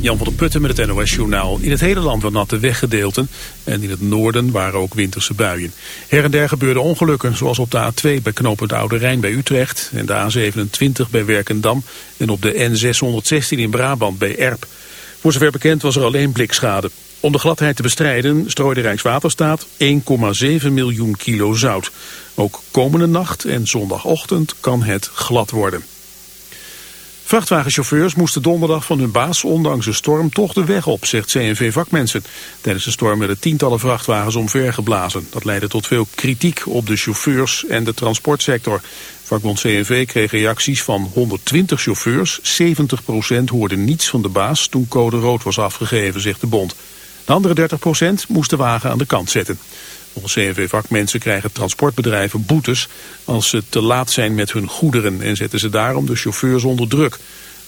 Jan van der Putten met het NOS Journaal. In het hele land waren natte weggedeelten en in het noorden waren ook winterse buien. Her en der gebeurden ongelukken, zoals op de A2 bij knooppunt Oude Rijn bij Utrecht... en de A27 bij Werkendam en op de N616 in Brabant bij Erp. Voor zover bekend was er alleen blikschade. Om de gladheid te bestrijden strooide Rijkswaterstaat 1,7 miljoen kilo zout. Ook komende nacht en zondagochtend kan het glad worden. Vrachtwagenchauffeurs moesten donderdag van hun baas ondanks de storm toch de weg op, zegt CNV-vakmensen. Tijdens de storm werden tientallen vrachtwagens omvergeblazen. Dat leidde tot veel kritiek op de chauffeurs en de transportsector. Vakbond CNV kreeg reacties van 120 chauffeurs. 70% hoorde niets van de baas toen code rood was afgegeven, zegt de bond. De andere 30% moest de wagen aan de kant zetten. Volgens CNV-vakmensen krijgen transportbedrijven boetes als ze te laat zijn met hun goederen en zetten ze daarom de chauffeurs onder druk.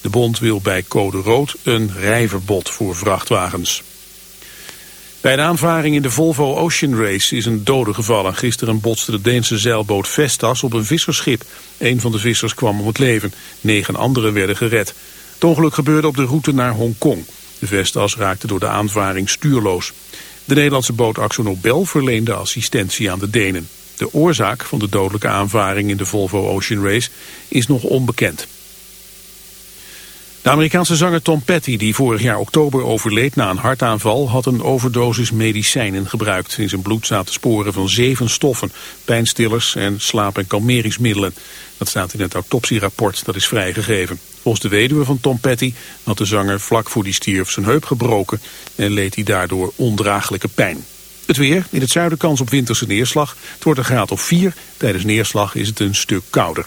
De bond wil bij code rood een rijverbod voor vrachtwagens. Bij een aanvaring in de Volvo Ocean Race is een dode gevallen. Gisteren botste de Deense zeilboot Vestas op een visserschip. Een van de vissers kwam om het leven. Negen anderen werden gered. Het ongeluk gebeurde op de route naar Hongkong. De Vestas raakte door de aanvaring stuurloos. De Nederlandse boot Axo Nobel verleende assistentie aan de Denen. De oorzaak van de dodelijke aanvaring in de Volvo Ocean Race is nog onbekend. De Amerikaanse zanger Tom Petty, die vorig jaar oktober overleed na een hartaanval, had een overdosis medicijnen gebruikt. In zijn bloed zaten sporen van zeven stoffen, pijnstillers en slaap- en kalmeringsmiddelen. Dat staat in het autopsierapport dat is vrijgegeven. Volgens de weduwe van Tom Petty had de zanger vlak voor die stierf zijn heup gebroken en leed hij daardoor ondraaglijke pijn. Het weer, in het zuiden kans op winterse neerslag. Het wordt een graad of 4. Tijdens neerslag is het een stuk kouder.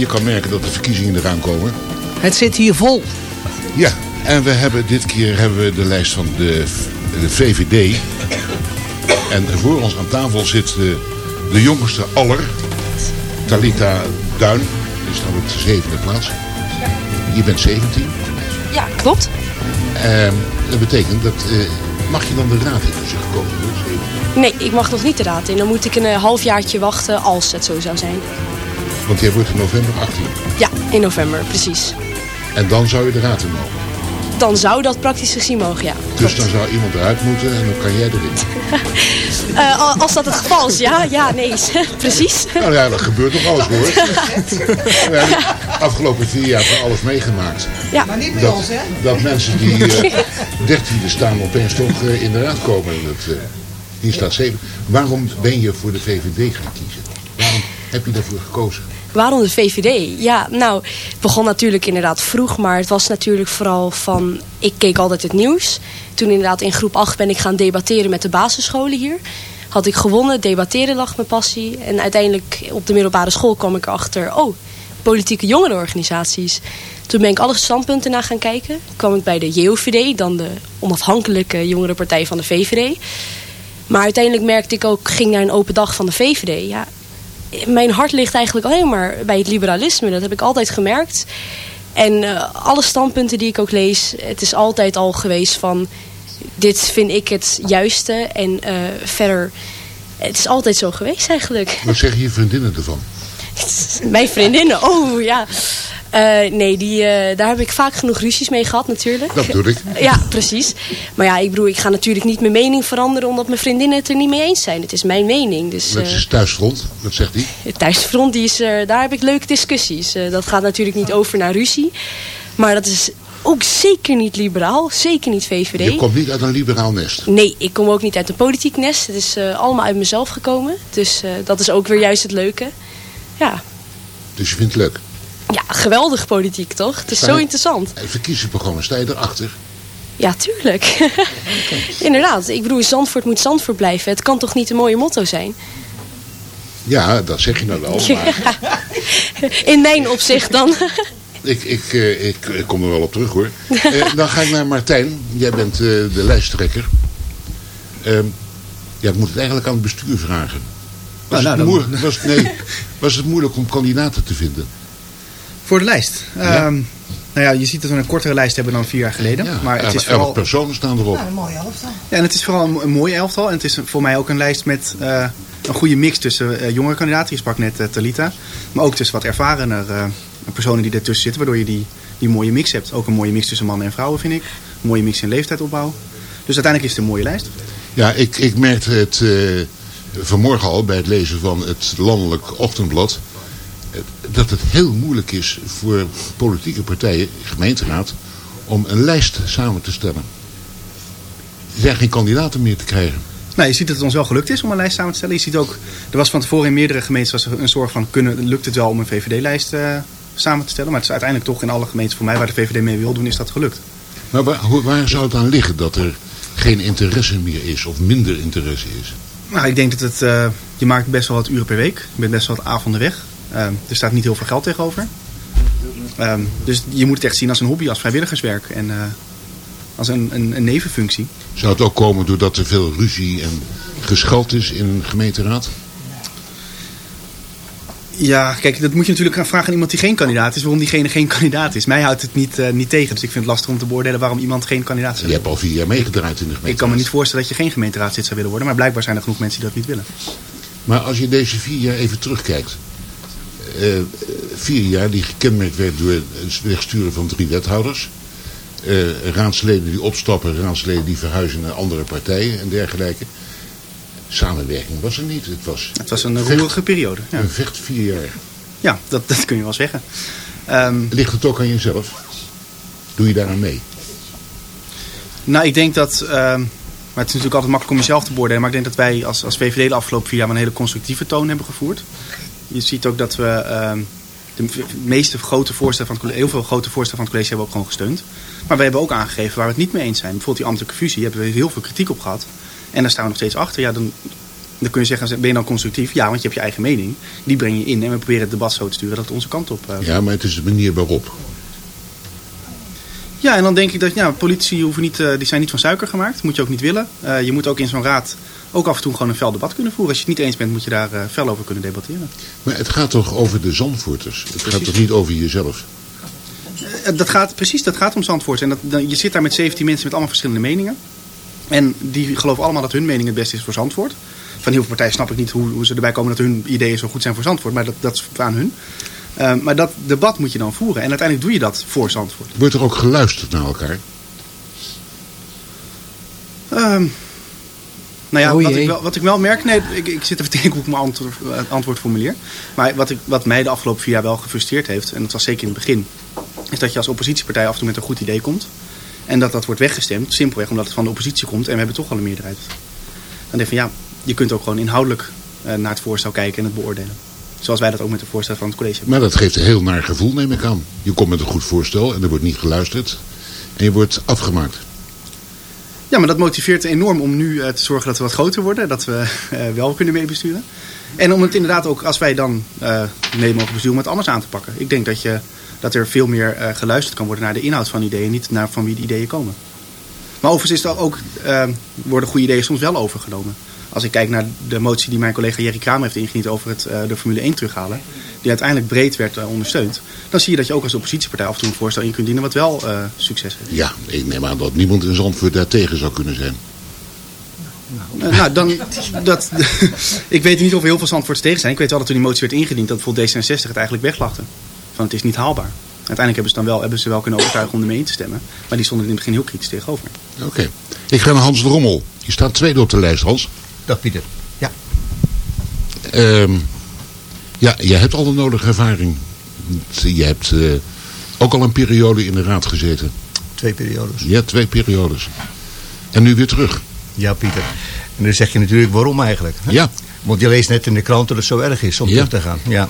Je kan merken dat de verkiezingen eraan komen. Het zit hier vol. Ja, en we hebben dit keer hebben we de lijst van de, de VVD. En voor ons aan tafel zit de, de jongste aller, Talita Duin. Die staat op de zevende plaats. Je bent 17. Ja, klopt. Ehm, dat betekent dat... eh, mag je dan de raad in tussen gekomen? Nee, ik mag nog niet de raad in. Dan moet ik een eh, halfjaartje wachten als het zo zou zijn. Want jij wordt in november 18. Ja, in november, precies. En dan zou je de raad in mogen. Dan zou dat praktisch gezien mogen, ja. Dus dan zou iemand eruit moeten en dan kan jij erin. Eh, al- als dat het geval is, ja, ja, nee, precies. Nou ja, dat gebeurt toch alles hoor. We hebben de afgelopen vier jaar van alles meegemaakt. Ja. Maar niet bij Dat, ons, hè? dat mensen die eh dertiende staan opeens toch eh, in de raad komen. En dat, eh, hier staat zeven. Waarom ben je voor de VVD gaan kiezen? Waarom heb je daarvoor gekozen? Waarom de VVD? Ja, nou, het begon natuurlijk inderdaad vroeg, maar het was natuurlijk vooral van... Ik keek altijd het nieuws. Toen inderdaad in groep 8 ben ik gaan debatteren met de basisscholen hier. Had ik gewonnen, debatteren lag mijn passie. En uiteindelijk op de middelbare school kwam ik erachter... Oh, politieke jongerenorganisaties. Toen ben ik alle standpunten naar gaan kijken. kwam ik bij de JOVD, dan de onafhankelijke jongerenpartij van de VVD. Maar uiteindelijk merkte ik ook, ging naar een open dag van de VVD. Ja, mijn hart ligt eigenlijk alleen maar bij het liberalisme. Dat heb ik altijd gemerkt. En eh, alle standpunten die ik ook lees, het is altijd al geweest van... dit vind ik het juiste en eh, verder... Het is altijd zo geweest eigenlijk. Wat zeggen je vriendinnen ervan? Mijn vriendinnen, oh ja. Eh, nee, die, eh, daar heb ik vaak genoeg ruzies mee gehad natuurlijk. Dat bedoel ik. Ja, precies. Maar ja, ik bedoel, ik ga natuurlijk niet mijn mening veranderen... omdat mijn vriendinnen het er niet mee eens zijn. Het is mijn mening. Dus, Dat eh, is thuisfront. Wat zegt hij? het thuisfront, die is, er- daar heb ik leuke discussies. Dat gaat natuurlijk niet over naar ruzie. Maar dat is ook zeker niet liberaal. Zeker niet VVD. Je komt niet uit een liberaal nest. Nee, ik kom ook niet uit een politiek nest. Het is allemaal uit mezelf gekomen. Dus dat is ook weer juist het leuke. Ja. Dus je vindt het leuk. ja, geweldig politiek toch? Het is zo interessant. Verkiezingsprogramma, sta je erachter? Ja, tuurlijk. Inderdaad. Ik bedoel, Zandvoort moet Zandvoort blijven. Het kan toch niet een mooie motto zijn? Ja, dat zeg je nou wel. Maar In mijn opzicht dan. ik, ik, eh, ik, ik kom er wel op terug hoor. Eh, dan ga ik naar Martijn. Jij bent eh, de lijsttrekker. Ehm, ja, ik moet het eigenlijk aan het bestuur vragen. Was, Nou, het, nou, was, nee, was het moeilijk om kandidaten te vinden? Voor de lijst. Ja. Ehm, nou ja, je ziet dat we een kortere lijst hebben dan vier jaar geleden. Ja, maar het elf- is vooral, elf personen staan erop. Nou, een mooie elftal. ja, en het is vooral een, een mooie elftal. En het is voor mij ook een lijst met eh, een goede mix tussen eh, jongere kandidaten. Je sprak net eh, Talita. Maar ook tussen wat ervarener eh, personen die ertussen zitten. Waardoor je die, die mooie mix hebt. Ook een mooie mix tussen mannen en vrouwen vind ik. Een mooie mix in leeftijdsopbouw. Dus uiteindelijk is het een mooie lijst. Ja, ik, ik merkte het eh, vanmorgen al bij het lezen van het landelijk ochtendblad. eh, Dat het heel moeilijk is voor politieke partijen, gemeenteraad, om een lijst samen te stellen. Er zijn geen kandidaten meer te krijgen. Nou, je ziet dat het ons wel gelukt is om een lijst samen te stellen. Je ziet ook, er was van tevoren in meerdere gemeentes was er een zorg van, kunnen, lukt het wel om een VVD-lijst eh, samen te stellen. Maar het is uiteindelijk toch in alle gemeenten voor mij waar de VVD mee wil doen, is dat gelukt. Maar waar zou het aan liggen dat er geen interesse meer is of minder interesse is? Nou, ik denk dat het, eh, je maakt best wel wat uren per week. Je bent best wel wat avonden weg. Eh, er staat niet heel veel geld tegenover. Ehm, dus je moet het echt zien als een hobby, als vrijwilligerswerk en eh, als een, een, een nevenfunctie. Zou het ook komen doordat er veel ruzie en gescheld is in een gemeenteraad? Ja, kijk, dat moet je natuurlijk gaan vragen aan iemand die geen kandidaat is, waarom diegene geen kandidaat is. Mij houdt het niet, eh, niet tegen, dus ik vind het lastig om te beoordelen waarom iemand geen kandidaat is. Je hebt al vier jaar meegedraaid in de gemeenteraad. Ik kan me niet voorstellen dat je geen gemeenteraadslid zou willen worden, maar blijkbaar zijn er genoeg mensen die dat niet willen. Maar als je deze vier jaar even terugkijkt. eh, vier jaar die gekenmerkt werd door het wegsturen van drie wethouders. eh, raadsleden die opstappen, raadsleden die verhuizen naar andere partijen en dergelijke. Samenwerking was er niet. Het was, Het was een vecht- roerige periode. Ja, een vecht vier jaar. ja dat, dat kun je wel zeggen. Ehm, Ligt het ook aan jezelf? Doe je daar aan mee? nou, ik denk dat... ehm, maar het is natuurlijk altijd makkelijk om jezelf te beoordelen. Maar ik denk dat wij als, als VVD de afgelopen vier jaar een hele constructieve toon hebben gevoerd. Je ziet ook dat we ehm, de meeste grote voorstellen van het college, heel veel grote voorstellen van het college hebben we ook gewoon gesteund. Maar we hebben ook aangegeven waar we het niet mee eens zijn. Bijvoorbeeld die ambtelijke fusie hebben we heel veel kritiek op gehad. En daar staan we nog steeds achter. Ja, dan Dan kun je zeggen, ben je dan constructief? Ja, want je hebt je eigen mening. Die breng je in en we proberen het debat zo te sturen dat het onze kant op eh, Ja, maar het is de manier waarop. Ja, en dan denk ik dat ja, politici hoeven niet, eh, die zijn niet van suiker gemaakt. Dat moet je ook niet willen. Eh, je moet ook in zo'n raad ook af en toe gewoon een fel debat kunnen voeren. Als je het niet eens bent, moet je daar fel over kunnen debatteren. Maar het gaat toch over de Zandvoorters? Het gaat toch niet over jezelf? Dat gaat, precies, dat gaat om Zandvoort. En dat, dan, je zit daar met 17 mensen met allemaal verschillende meningen. En die geloven allemaal dat hun mening het beste is voor Zandvoort. Van heel veel partijen snap ik niet hoe, hoe ze erbij komen dat hun ideeën zo goed zijn voor Zandvoort. Maar dat, dat is aan hun. Eh, maar dat debat moet je dan voeren. En uiteindelijk doe je dat voor Zandvoort. Wordt er ook geluisterd naar elkaar? Ehm, nou ja, Oh wat ik, wel, wat ik wel merk... Nee, ik, ik zit even te denken hoe ik mijn antwoord, eh, antwoord formuleer. Maar wat, ik, wat mij de afgelopen vier jaar wel gefrustreerd heeft... en dat was zeker in het begin... is dat je als oppositiepartij af en toe met een goed idee komt... en dat dat wordt weggestemd, simpelweg omdat het van de oppositie komt... en we hebben toch al een meerderheid. Dan denk ik van ja, je kunt ook gewoon inhoudelijk eh, naar het voorstel kijken en het beoordelen. Zoals wij dat ook met het voorstel van het college hebben. Maar dat geeft een heel naar gevoel, neem ik aan. Je komt met een goed voorstel en er wordt niet geluisterd. En je wordt afgemaakt. Ja, maar dat motiveert enorm om nu eh, te zorgen dat we wat groter worden. Dat we eh, wel kunnen meebesturen. En om het inderdaad ook, als wij dan eh mee mogen besturen, om het anders aan te pakken. Ik denk dat, je, dat er veel meer eh, geluisterd kan worden naar de inhoud van ideeën. Niet naar van wie de ideeën komen. Maar overigens is ook, eh, worden goede ideeën soms wel overgenomen. Als ik kijk naar de motie die mijn collega Jerry Kramer heeft ingediend over het, de Formule 1 terughalen. Die uiteindelijk breed werd ondersteund. Dan zie je dat je ook als oppositiepartij af en toe een voorstel in kunt dienen wat wel succes heeft. Ja, ik neem aan dat niemand in Zandvoort daar tegen zou kunnen zijn. Eh, nou, dan, dat, ik weet niet of er heel veel Zandvoorts tegen zijn. Ik weet wel dat toen die motie werd ingediend, dat bijvoorbeeld D66 het eigenlijk weglachte. Van het is niet haalbaar. Uiteindelijk hebben ze, dan wel, hebben ze wel kunnen overtuigen om ermee in te stemmen. Maar die stonden er in het begin heel kritisch tegenover. Oké. Ik ga naar Hans de Rommel. Je staat tweede op de lijst, Hans. Dag Pieter. Ja. Ehm, ja, jij hebt al de nodige ervaring. Je hebt eh, ook al een periode in de raad gezeten. Twee periodes. Ja, twee periodes. En nu weer terug. Ja, Pieter. En dan zeg je natuurlijk waarom eigenlijk. hè? Ja. Want je leest net in de krant dat het zo erg is om Ja. terug te gaan. Ja.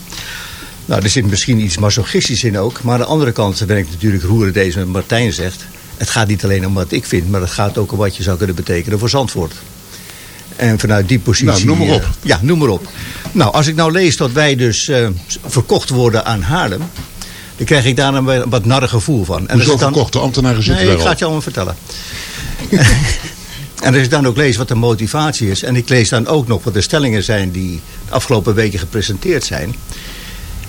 Nou, er zit misschien iets masochistisch in ook. Maar aan de andere kant ben ik natuurlijk roeren deze met Martijn zegt. Het gaat niet alleen om wat ik vind, maar het gaat ook om wat je zou kunnen betekenen voor Zandvoort. En vanuit die positie... Nou, noem maar op. eh, ja, noem maar op. Nou, als ik nou lees dat wij dus eh, verkocht worden aan Haarlem... dan krijg ik daar een wat narre gevoel van. En Hoezo dan- verkocht? De ambtenaren zitten Nee, daar ik ga het je allemaal vertellen. en als ik dan ook lees wat de motivatie is... en ik lees dan ook nog wat de stellingen zijn... die de afgelopen weken gepresenteerd zijn...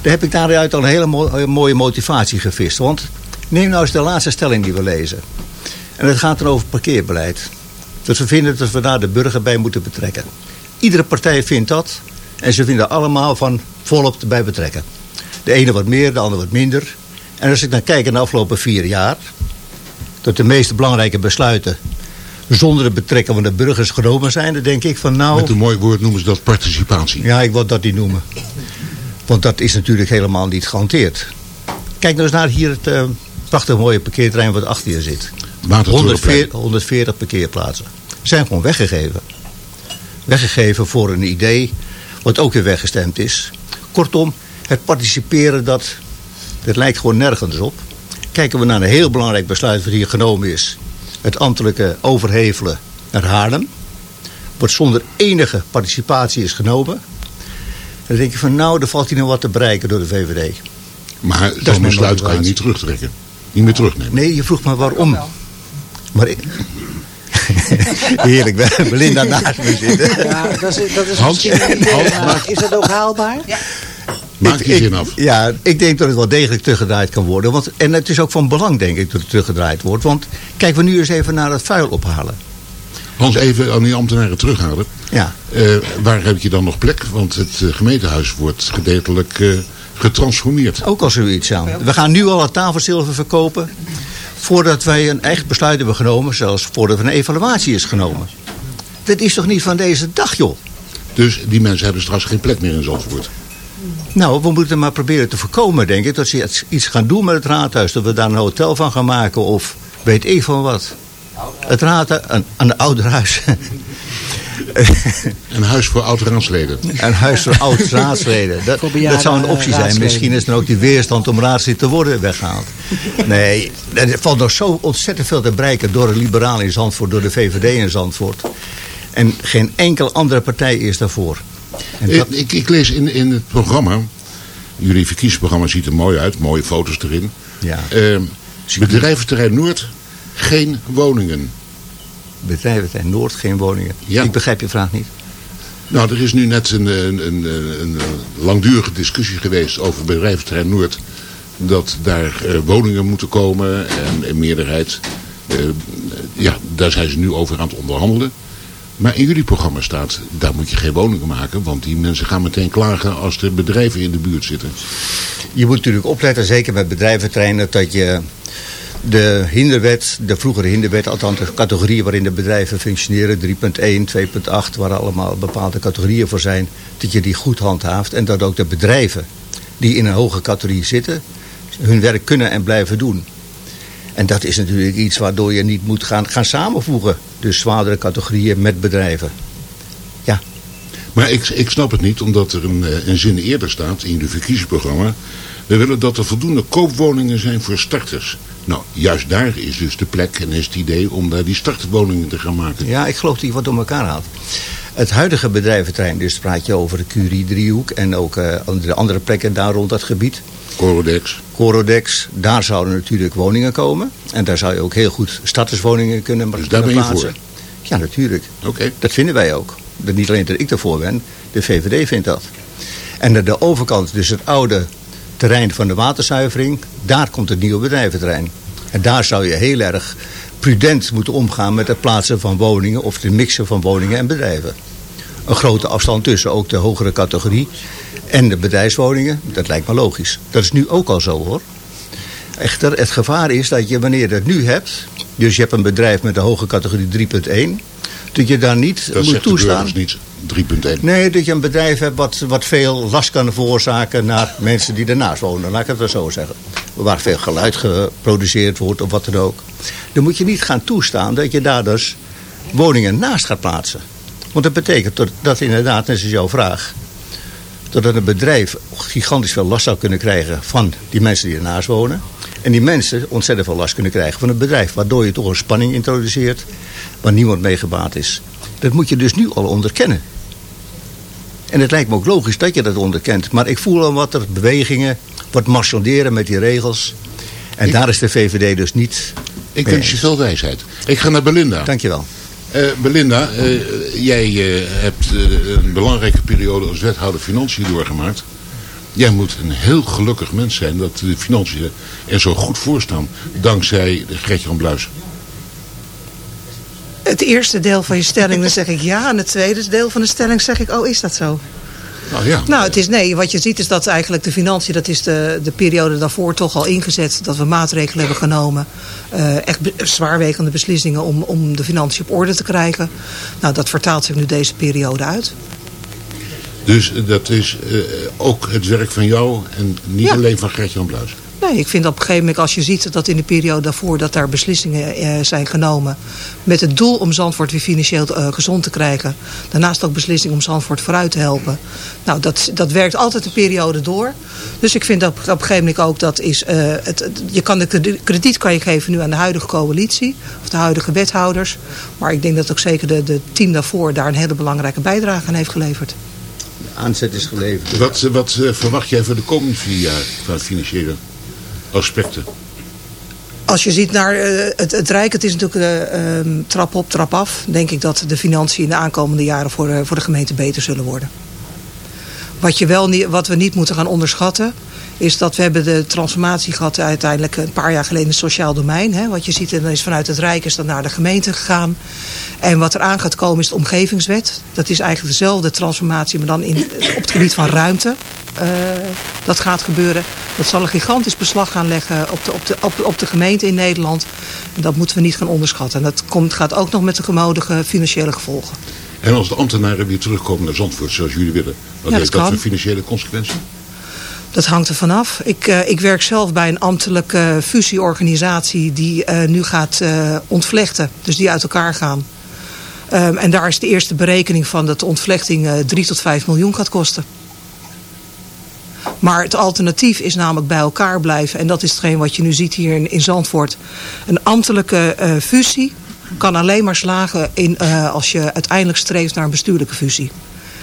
dan heb ik daaruit al een hele mo- mooie motivatie gevist. Want neem nou eens de laatste stelling die we lezen. En het gaat dan over parkeerbeleid. Dus we vinden dat we daar de burger bij moeten betrekken. Iedere partij vindt dat. En ze vinden allemaal van volop erbij betrekken. De ene wat meer, de ander wat minder. En als ik dan kijk in de afgelopen vier jaar... dat de meeste belangrijke besluiten... zonder het betrekken van de burgers genomen zijn... dan denk ik van nou... Met een mooi woord noemen ze dat participatie. Ja, ik wil dat niet noemen. Want dat is natuurlijk helemaal niet gehanteerd. Kijk nou eens naar hier het eh, prachtig mooie parkeerterrein wat achter je zit. Watertorenplein. 140, 140 parkeerplaatsen. Zijn gewoon weggegeven. Weggegeven voor een idee wat ook weer weggestemd is. Kortom, het participeren dat, dat lijkt gewoon nergens op. Kijken we naar een heel belangrijk besluit wat hier genomen is. Het ambtelijke overhevelen naar Haarlem. Wat zonder enige participatie is genomen. En dan denk je van nou, er valt hier nog wat te bereiken door de VVD. Maar zo'n mijn besluit kan je niet terugtrekken. Niet meer terugnemen. Nee, je vroeg me waarom. Maar ik... Heerlijk, we hebben Linda naast me zitten. Ja, dat is, dat is Hans, Hans, maar is dat ook haalbaar? Maak Ik- je zin ik- af. Ja, ik denk dat het wel degelijk teruggedraaid kan worden. Want, en het is ook van belang, denk ik, dat het teruggedraaid wordt. Want kijken we nu eens even naar het vuil ophalen. Hans, even aan die ambtenaren terughalen. Ja, Eh, waar heb je dan nog plek? Want het eh, gemeentehuis wordt gedeeltelijk eh, getransformeerd. ook al zoiets aan. We gaan nu al het tafelzilver verkopen. Voordat wij een echt besluit hebben genomen. Zelfs voordat er een evaluatie is genomen. Dat is toch niet van deze dag, joh? Dus die mensen hebben straks geen plek meer in Zandvoort. Nou, we moeten maar proberen te voorkomen, denk ik. Dat ze iets- gaan doen met het raadhuis. Dat we daar een hotel van gaan maken. Of weet ik van wat. Het raadhuis, een, een ouderhuis. Een huis voor oud-raadsleden. Een huis voor oud-raadsleden. Dat, dat zou een optie zijn. Misschien is dan ook die weerstand om raadslid te worden weggehaald. Nee, er valt nog zo ontzettend veel te bereiken door de liberalen in Zandvoort, door de VVD in Zandvoort. En geen enkele andere partij is daarvoor. En Ik, dat- ik, ik lees in, in het programma, jullie verkiezingsprogramma ziet er mooi uit, mooie foto's erin. ja, Ehm bedrijventerrein Noord, geen woningen. bedrijventerrein Noord, geen woningen. Ja. Ik begrijp je vraag niet. Nou, er is nu net een, een, een, een, langdurige discussie geweest over bedrijventerrein Noord. Dat daar eh, woningen moeten komen en in meerderheid. eh, ja, daar zijn ze nu over aan het onderhandelen. Maar in jullie programma staat, daar moet je geen woningen maken. Want die mensen gaan meteen klagen als er bedrijven in de buurt zitten. Je moet natuurlijk opletten, zeker met bedrijventerreinen, dat je de hinderwet, de vroegere hinderwet, althans de categorieën waarin de bedrijven functioneren, 3.1, 2.8, waar allemaal bepaalde categorieën voor zijn, dat je die goed handhaaft. En dat ook de bedrijven die in een hoge categorie zitten, hun werk kunnen en blijven doen. En dat is natuurlijk iets waardoor je niet moet gaan, gaan samenvoegen. Dus zwaardere categorieën met bedrijven. Maar ik, ik snap het niet, omdat er een, eh, een zin eerder staat in jullie verkiezingsprogramma. We willen dat er voldoende koopwoningen zijn voor starters. Nou, juist daar is dus de plek en is het idee om daar die startwoningen te gaan maken. Ja, ik geloof dat je wat door elkaar haalt. Het huidige bedrijventerrein, dus praat je over de Curie-driehoek en ook eh, de andere plekken daar rond dat gebied. Corodex. Corodex, daar zouden natuurlijk woningen komen. En daar zou je ook heel goed starterswoningen kunnen, Dus daar ben je plaatsen. Ja, natuurlijk. Oké. Dat vinden wij ook. Dat Niet alleen dat ik ervoor ben, de VVD vindt dat. En aan de overkant, dus het oude terrein van de waterzuivering, daar komt het nieuwe bedrijventerrein. En daar zou je heel erg prudent moeten omgaan met het plaatsen van woningen of de mixen van woningen en bedrijven. Een grote afstand tussen ook de hogere categorie en de bedrijfswoningen, dat lijkt me logisch. Dat is nu ook al zo hoor. Echter, het gevaar is dat je wanneer je het nu hebt, dus je hebt een bedrijf met een hoge categorie 3.1, dat je daar niet Dat moet toestaan. burgers niet. 3.1. Nee, dat je een bedrijf hebt wat, wat veel last kan veroorzaken naar mensen die ernaast wonen. Laat ik het wel zo zeggen. Waar veel geluid geproduceerd wordt of wat dan ook. Dan moet je niet gaan toestaan dat je daar dus woningen naast gaat plaatsen. Want dat betekent dat, dat inderdaad, net als jouw vraag... dat een bedrijf gigantisch veel last zou kunnen krijgen van die mensen die ernaast wonen. En die mensen ontzettend veel last kunnen krijgen van het bedrijf. Waardoor je toch een spanning introduceert waar niemand mee gebaat is. Dat moet je dus nu al onderkennen. En het lijkt me ook logisch dat je dat onderkent. Maar ik voel al wat er bewegingen, wat marchanderen met die regels. En Ik- daar is de VVD dus niet Ik wens je veel wijsheid. Ik ga naar Belinda. Dankjewel. Eh, Belinda, eh, jij eh, hebt een belangrijke periode als wethouder financiën doorgemaakt. Jij moet een heel gelukkig mens zijn dat de financiën er zo goed voor staan. Dankzij Gertjan Bluis. Het eerste deel van je stelling, dan zeg ik ja. En het tweede deel van de stelling zeg ik, oh, is dat zo? Nou ja, Nou, het is nee. Wat je ziet is dat eigenlijk de financiën, dat is de, de periode daarvoor toch al ingezet. Dat we maatregelen hebben genomen. eh, echt be- zwaarwegende beslissingen om, om de financiën op orde te krijgen. Nou, dat vertaalt zich nu deze periode uit. Dus dat is eh, ook het werk van jou en niet Ja. alleen van Gertjan Bluis. Nee, ik vind op een gegeven moment, als je ziet dat in de periode daarvoor... dat daar beslissingen eh, zijn genomen met het doel om Zandvoort weer financieel eh, gezond te krijgen. Daarnaast ook beslissingen om Zandvoort vooruit te helpen. Nou, dat, dat werkt altijd de periode door. Dus ik vind dat op een gegeven moment ook dat is... het, je kan de kredi- krediet kan je geven nu aan de huidige coalitie. Of de huidige wethouders. Maar ik denk dat ook zeker de, de team daarvoor daar een hele belangrijke bijdrage aan heeft geleverd. Aanzet is geleverd. Wat, wat eh, verwacht jij voor de komende vier jaar qua financiële aspecten? Als je ziet naar eh, het, het Rijk, het is natuurlijk eh, ehm, trap op, trap af. Denk ik dat de financiën in de aankomende jaren voor, de- voor de gemeente beter zullen worden. Wat, je wel niet, wat we niet moeten gaan onderschatten, is dat we hebben de transformatie gehad uiteindelijk een paar jaar geleden in het sociaal domein. Hè. Wat je ziet, en dan is vanuit het Rijk is dat naar de gemeente gegaan. En wat er aan gaat komen is de omgevingswet. Dat is eigenlijk dezelfde transformatie, maar dan in, op het gebied van ruimte. eh, dat gaat gebeuren. Dat zal een gigantisch beslag gaan leggen op de, op de, op, op de gemeente in Nederland. En dat moeten we niet gaan onderschatten. En dat komt, gaat ook nog met de gemodige financiële gevolgen. En als de ambtenaren weer terugkomen naar Zandvoort zoals jullie willen, wat Ja, heeft dat dat voor financiële consequenties? Dat hangt er vanaf. Ik, eh, ik werk zelf bij een ambtelijke fusieorganisatie die eh, nu gaat eh, ontvlechten. Dus die uit elkaar gaan. Ehm, en daar is de eerste berekening van dat de ontvlechting eh 3 tot 5 miljoen gaat kosten. Maar het alternatief is namelijk bij elkaar blijven. En dat is hetgeen wat je nu ziet hier in, in Zandvoort. Een ambtelijke fusie kan alleen maar slagen in, als je uiteindelijk streeft naar een bestuurlijke fusie.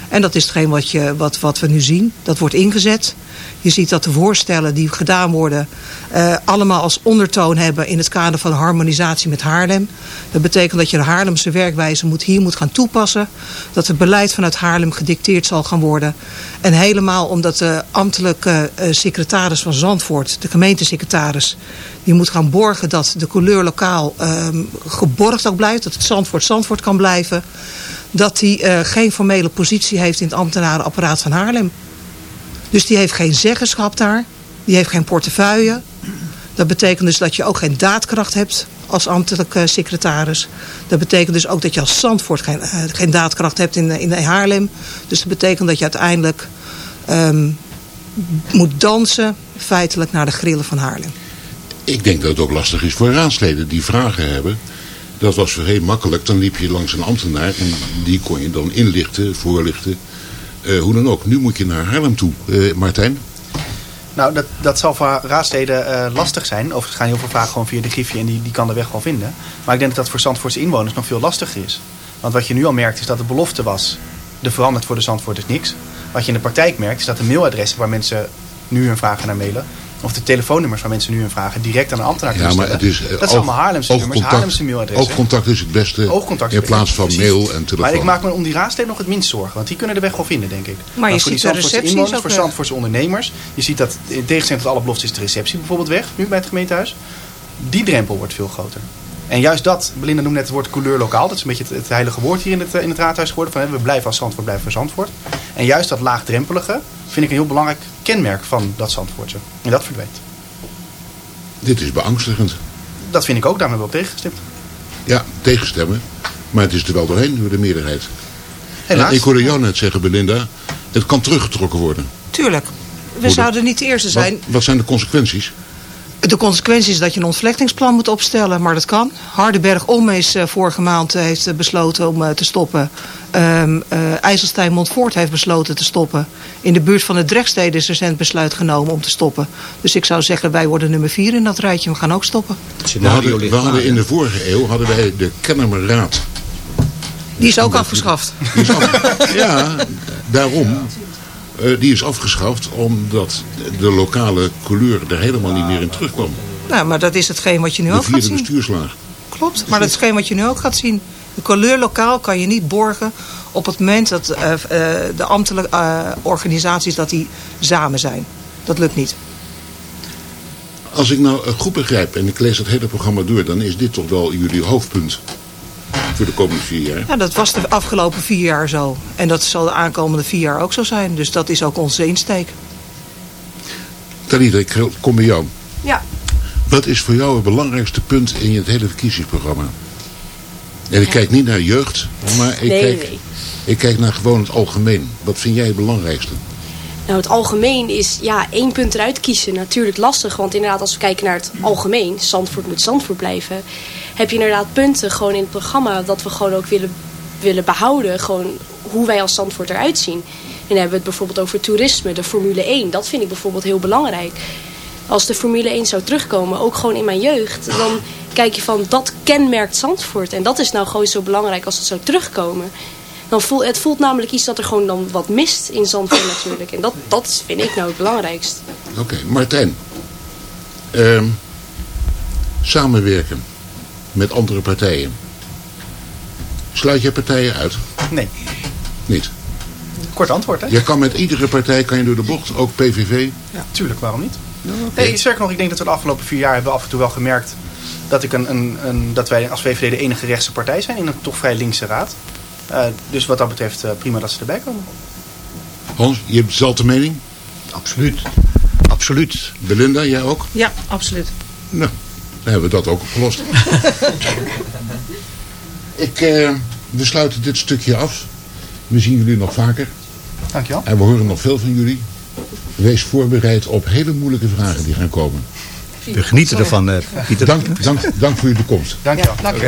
En dat is hetgeen wat, je, wat, wat we nu zien. Dat wordt ingezet. Je ziet dat de voorstellen die gedaan worden... eh, allemaal als ondertoon hebben in het kader van harmonisatie met Haarlem. Dat betekent dat je de Haarlemse werkwijze moet, hier moet gaan toepassen. Dat het beleid vanuit Haarlem gedicteerd zal gaan worden. En helemaal omdat de ambtelijke eh, secretaris van Zandvoort... de gemeentesecretaris... die moet gaan borgen dat de couleur lokaal ehm, geborgd ook blijft. Dat het Zandvoort Zandvoort kan blijven dat hij eh, geen formele positie heeft in het ambtenarenapparaat van Haarlem. Dus die heeft geen zeggenschap daar. Die heeft geen portefeuille. Dat betekent dus dat je ook geen daadkracht hebt als ambtelijke secretaris. Dat betekent dus ook dat je als Zandvoort geen, eh, geen daadkracht hebt in, in Haarlem. Dus dat betekent dat je uiteindelijk ehm, moet dansen feitelijk naar de grillen van Haarlem. Ik denk dat het ook lastig is voor raadsleden die vragen hebben. Dat was voorheen makkelijk. Dan liep je langs een ambtenaar en die kon je dan inlichten, voorlichten. Eh, hoe dan ook. Nu moet je naar Haarlem toe. Eh, Martijn? Nou, dat, dat zal voor raadsleden eh, lastig zijn. Overigens gaan heel veel vragen gewoon via de griefje en die, die kan de weg wel vinden. Maar ik denk dat dat voor Zandvoortse inwoners nog veel lastiger is. Want wat je nu al merkt is dat de belofte was... er verandert voor de Zandvoorters niks. Wat je in de praktijk merkt is dat de mailadressen waar mensen nu hun vragen naar mailen... of de telefoonnummers waar mensen nu hun vragen direct aan een ambtenaar kunnen Ja, maar stellen... het is, eh, dat zijn oog- allemaal Haarlemse nummers, oogcontact- Haarlemse mailadressen. Oogcontact is het beste Oogcontact in plaats van precies. mail en telefoon. Maar ik maak me om die raadsleden nog het minst zorgen. Want die kunnen de weg wel vinden, denk ik. Maar je voor ziet de receptie is inwoners, ook voor. Zandvoortse ondernemers. Je ziet dat in tegenstelling tot alle beloftes is de receptie bijvoorbeeld weg. Nu bij het gemeentehuis. Die drempel wordt veel groter. En juist dat, Belinda noemde net het woord couleur lokaal. Dat is een beetje het, het heilige woord hier in het, eh, in het raadhuis geworden. Van, hè, we blijven als Zandvoort, blijven als Zandvoort. En juist dat laagdrempelige vind ik een heel belangrijk kenmerk van dat Zandvoortse. En dat verdwijnt. Dit is beangstigend. Dat vind ik ook, daarom hebben we ook tegengestemd. Ja, tegenstemmen. Maar het is er wel doorheen door de meerderheid. Helaas. En ik hoorde jou net zeggen, Belinda, het kan teruggetrokken worden. Tuurlijk. We zouden niet de eerste zijn. Wat, wat zijn de consequenties? De consequentie is dat je een ontvlechtingsplan moet opstellen, maar dat kan. Hardenberg Om is eh, vorige maand eh, heeft eh, besloten om te stoppen. Ehm eh, IJsselstein Montfort heeft besloten te stoppen. In de buurt van de Drechtstede is recent besluit genomen om te stoppen. Dus ik zou zeggen, wij worden nummer vier in dat rijtje. We gaan ook stoppen. We hadden, we hadden in de vorige eeuw hadden wij de Kennemerraad. Die is ook afgeschaft. Die is af- ja, daarom. Eh, die is afgeschaft omdat de lokale couleur er helemaal niet meer in terugkwam. Nou, maar dat is hetgeen wat je nu De ook gaat vierde zien. bestuurslaag. Klopt, maar dat is hetgeen wat je nu ook gaat zien. De couleur lokaal kan je niet borgen op het moment dat eh, eh, de ambtelijke organisaties dat die samen zijn. Dat lukt niet. Als ik nou goed begrijp en ik lees het hele programma door, dan is dit toch wel jullie hoofdpunt voor de komende vier jaar. Ja, dat was de afgelopen vier jaar zo. En dat zal de aankomende vier jaar ook zo zijn. Dus dat is ook onze insteek. Talita, ik kom bij jou. Ja. Wat is voor jou het belangrijkste punt in het hele verkiezingsprogramma? En ik kijk niet naar jeugd, maar ik, Nee, kijk, nee. ik kijk naar gewoon het algemeen. Wat vind jij het belangrijkste? Nou, het algemeen is ja, één punt eruit kiezen natuurlijk lastig. Want inderdaad, als we kijken naar het algemeen, Zandvoort moet Zandvoort blijven. Heb je inderdaad punten gewoon in het programma dat we gewoon ook willen, willen behouden. Gewoon hoe wij als Zandvoort eruit zien. En dan hebben we het bijvoorbeeld over toerisme, de Formule 1. Dat vind ik bijvoorbeeld heel belangrijk. Als de Formule 1 zou terugkomen, ook gewoon in mijn jeugd. Dan kijk je van, dat kenmerkt Zandvoort. En dat is nou gewoon zo belangrijk als het zou terugkomen. Dan voel, het voelt namelijk iets dat er gewoon dan wat mist in Zandvoort natuurlijk. En dat, dat vind ik nou het belangrijkst. Oké, Martijn. Ehm, samenwerken met andere partijen. Sluit je partijen uit? Nee. Niet. Kort antwoord, hè? Je kan met iedere partij kan je door de bocht, ook PVV. Ja, tuurlijk, waarom niet? Nee, sterker nog, ik denk dat we de afgelopen vier jaar hebben af en toe wel gemerkt dat, ik een, een, een, dat wij als VVD de enige rechtse partij zijn in een toch vrij linkse raad. Eh, dus wat dat betreft eh, prima dat ze erbij komen. Hans, je hebt dezelfde mening? Absoluut. Absoluut. Belinda, jij ook? Ja, absoluut. Nou, dan hebben we dat ook opgelost. ik, eh, we sluiten dit stukje af. We zien jullie nog vaker. Dankjewel. En we horen nog veel van jullie. Wees voorbereid op hele moeilijke vragen die gaan komen. We genieten ervan, eh, Pieter. Dank, dank, dank voor jullie komst. Dankjewel. Ja, dank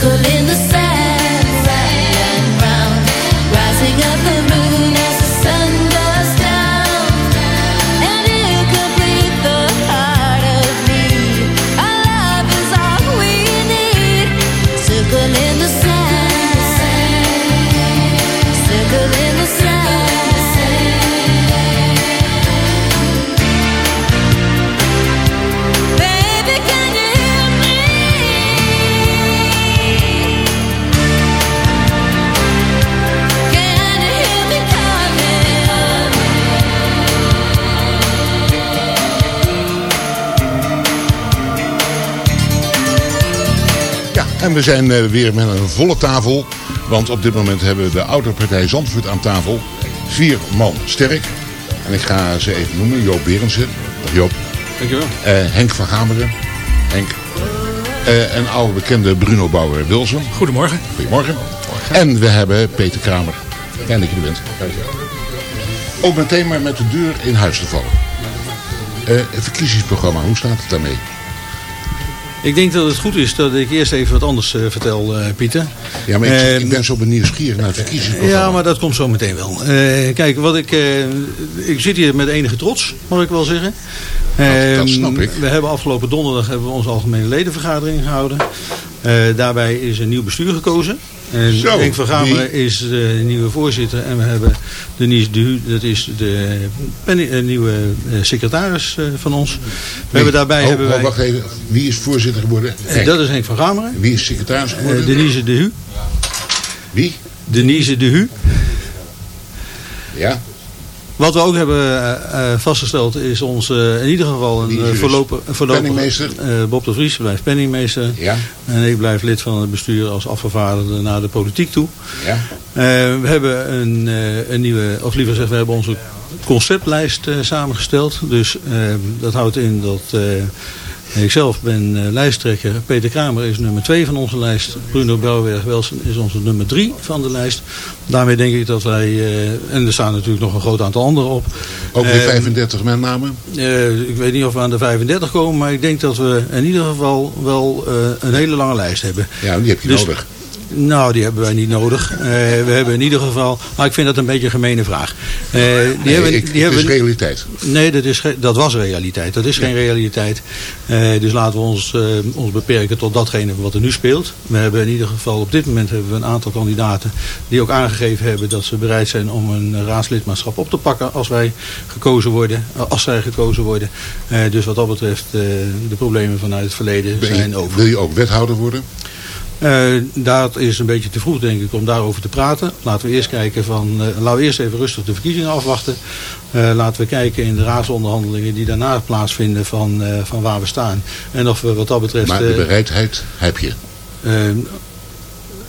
Circle en we zijn eh, weer met een volle tafel. Want op dit moment hebben we de autopartij Zandvoort aan tafel. Vier man sterk. En ik ga ze even noemen. Joop Berendsen. Joop. Dankjewel. Eh, Henk van Gameren. Henk. Eh, en oude bekende Bruno Bauer-Wilson. Goedemorgen. Goedemorgen. En we hebben Peter Kramer. Fijn dat je er bent. Ook meteen maar met de deur in huis te vallen. Het verkiezingsprogramma, hoe staat het daarmee? Ik denk dat het goed is dat ik eerst even wat anders eh, vertel, eh, Pieter. Ja, maar ik, Ehm, ik ben zo benieuwd naar het verkiezingsprogramma. Ja, maar dat komt zo meteen wel. Eh, kijk, wat ik, ik zit hier met enige trots, mag ik wel zeggen. dat Ehm, snap ik. We hebben afgelopen donderdag hebben we onze algemene ledenvergadering gehouden. Eh, daarbij is een nieuw bestuur gekozen. En Zo, Henk van Gameren is de nieuwe voorzitter. En we hebben Denise de Hu, dat is de penny- eh, nieuwe eh, secretaris eh, van ons. We hebben daarbij Oh, hebben oh, wij, wacht even. Wie is voorzitter geworden? Henk. dat is Henk van Gameren. Wie is secretaris geworden? Denise de Hu. Wie? Denise de Hu. Ja. Wat we ook hebben eh, eh, vastgesteld is ons eh, in ieder geval een dus voorlopig... penningmeester? eh, Bob de Vries blijft penningmeester. Ja. En ik blijf lid van het bestuur als afgevaardigde naar de politiek toe. Ja. Eh, we hebben een, eh, een nieuwe, of liever gezegd, we hebben onze conceptlijst eh, samengesteld. Dus eh, dat houdt in dat eh, ik zelf ben eh, lijsttrekker. Peter Kramer is nummer 2 van onze lijst. Bruno Bouwberg-Welsen is onze nummer 3 van de lijst. Daarmee denk ik dat wij, eh, en er staan natuurlijk nog een groot aantal anderen op. Ook weer Eh, 35 met namen? eh, ik weet niet of we aan de 35 komen, maar ik denk dat we in ieder geval wel eh, een hele lange lijst hebben. Ja, die heb je Dus- nodig. Nou, die hebben wij niet nodig. Eh, we hebben in ieder geval, maar ik vind dat een beetje een gemene vraag. Eh, die Nee, hebben, ik- die het hebben, is realiteit. Nee, dat, is, dat was realiteit. Dat is geen realiteit. Eh, dus laten we ons, ons beperken tot datgene wat er nu speelt. We hebben in ieder geval op dit moment hebben we een aantal kandidaten die ook aangegeven hebben dat ze bereid zijn om een raadslidmaatschap op te pakken als wij gekozen worden, als zij gekozen worden. Dus wat dat betreft, de problemen vanuit het verleden je- zijn over. wil je ook wethouder worden? Eh, dat is een beetje te vroeg denk ik om daarover te praten. Laten we eerst kijken van, eh, laten we eerst even rustig de verkiezingen afwachten. Eh, laten we kijken in de raadsonderhandelingen die daarna plaatsvinden van, van waar we staan. En of we wat dat betreft... Maar de bereidheid heb je.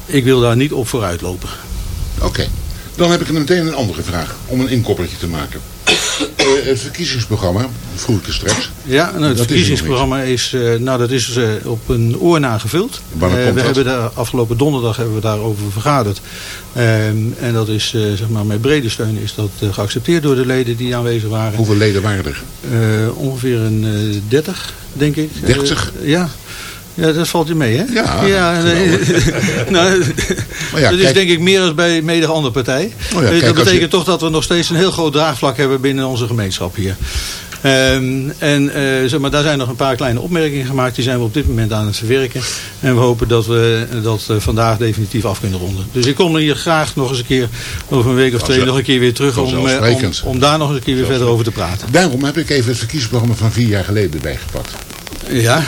ik wil daar niet op vooruit lopen. Oké. Dan heb ik meteen een andere vraag. Om een inkoppertje te maken. Eh, het verkiezingsprogramma, vroeg ik er straks. Ja, nou, het Dat er verkiezingsprogramma is, eh, nou, dat is eh, op een oor na gevuld. Wanneer komt we dat? hebben daar, afgelopen donderdag hebben we daarover vergaderd. Ehm, en dat is, zeg maar, met brede steun is dat geaccepteerd door de leden die aanwezig waren. Hoeveel leden waren er? Ongeveer een 30, denk ik. 30? Eh, ja. Ja, dat valt je mee, hè? Ja, nee. nou, Maar ja, dat is kijk- denk ik meer dan bij medige andere partij. Oh ja, Eh, kijk, dat betekent je- toch dat we nog steeds een heel groot draagvlak hebben binnen onze gemeenschap hier. Ehm, en eh, zeg maar, daar zijn nog een paar kleine opmerkingen gemaakt. Die zijn we op dit moment aan het verwerken. En we hopen dat we dat vandaag definitief af kunnen ronden. Dus ik kom er hier graag nog eens een keer over een week of twee nog een keer weer terug. Om, eh, om, daar nog eens een keer weer verder over te praten. Daarom heb ik even het verkiezingsprogramma van vier jaar geleden bijgepakt. Ja.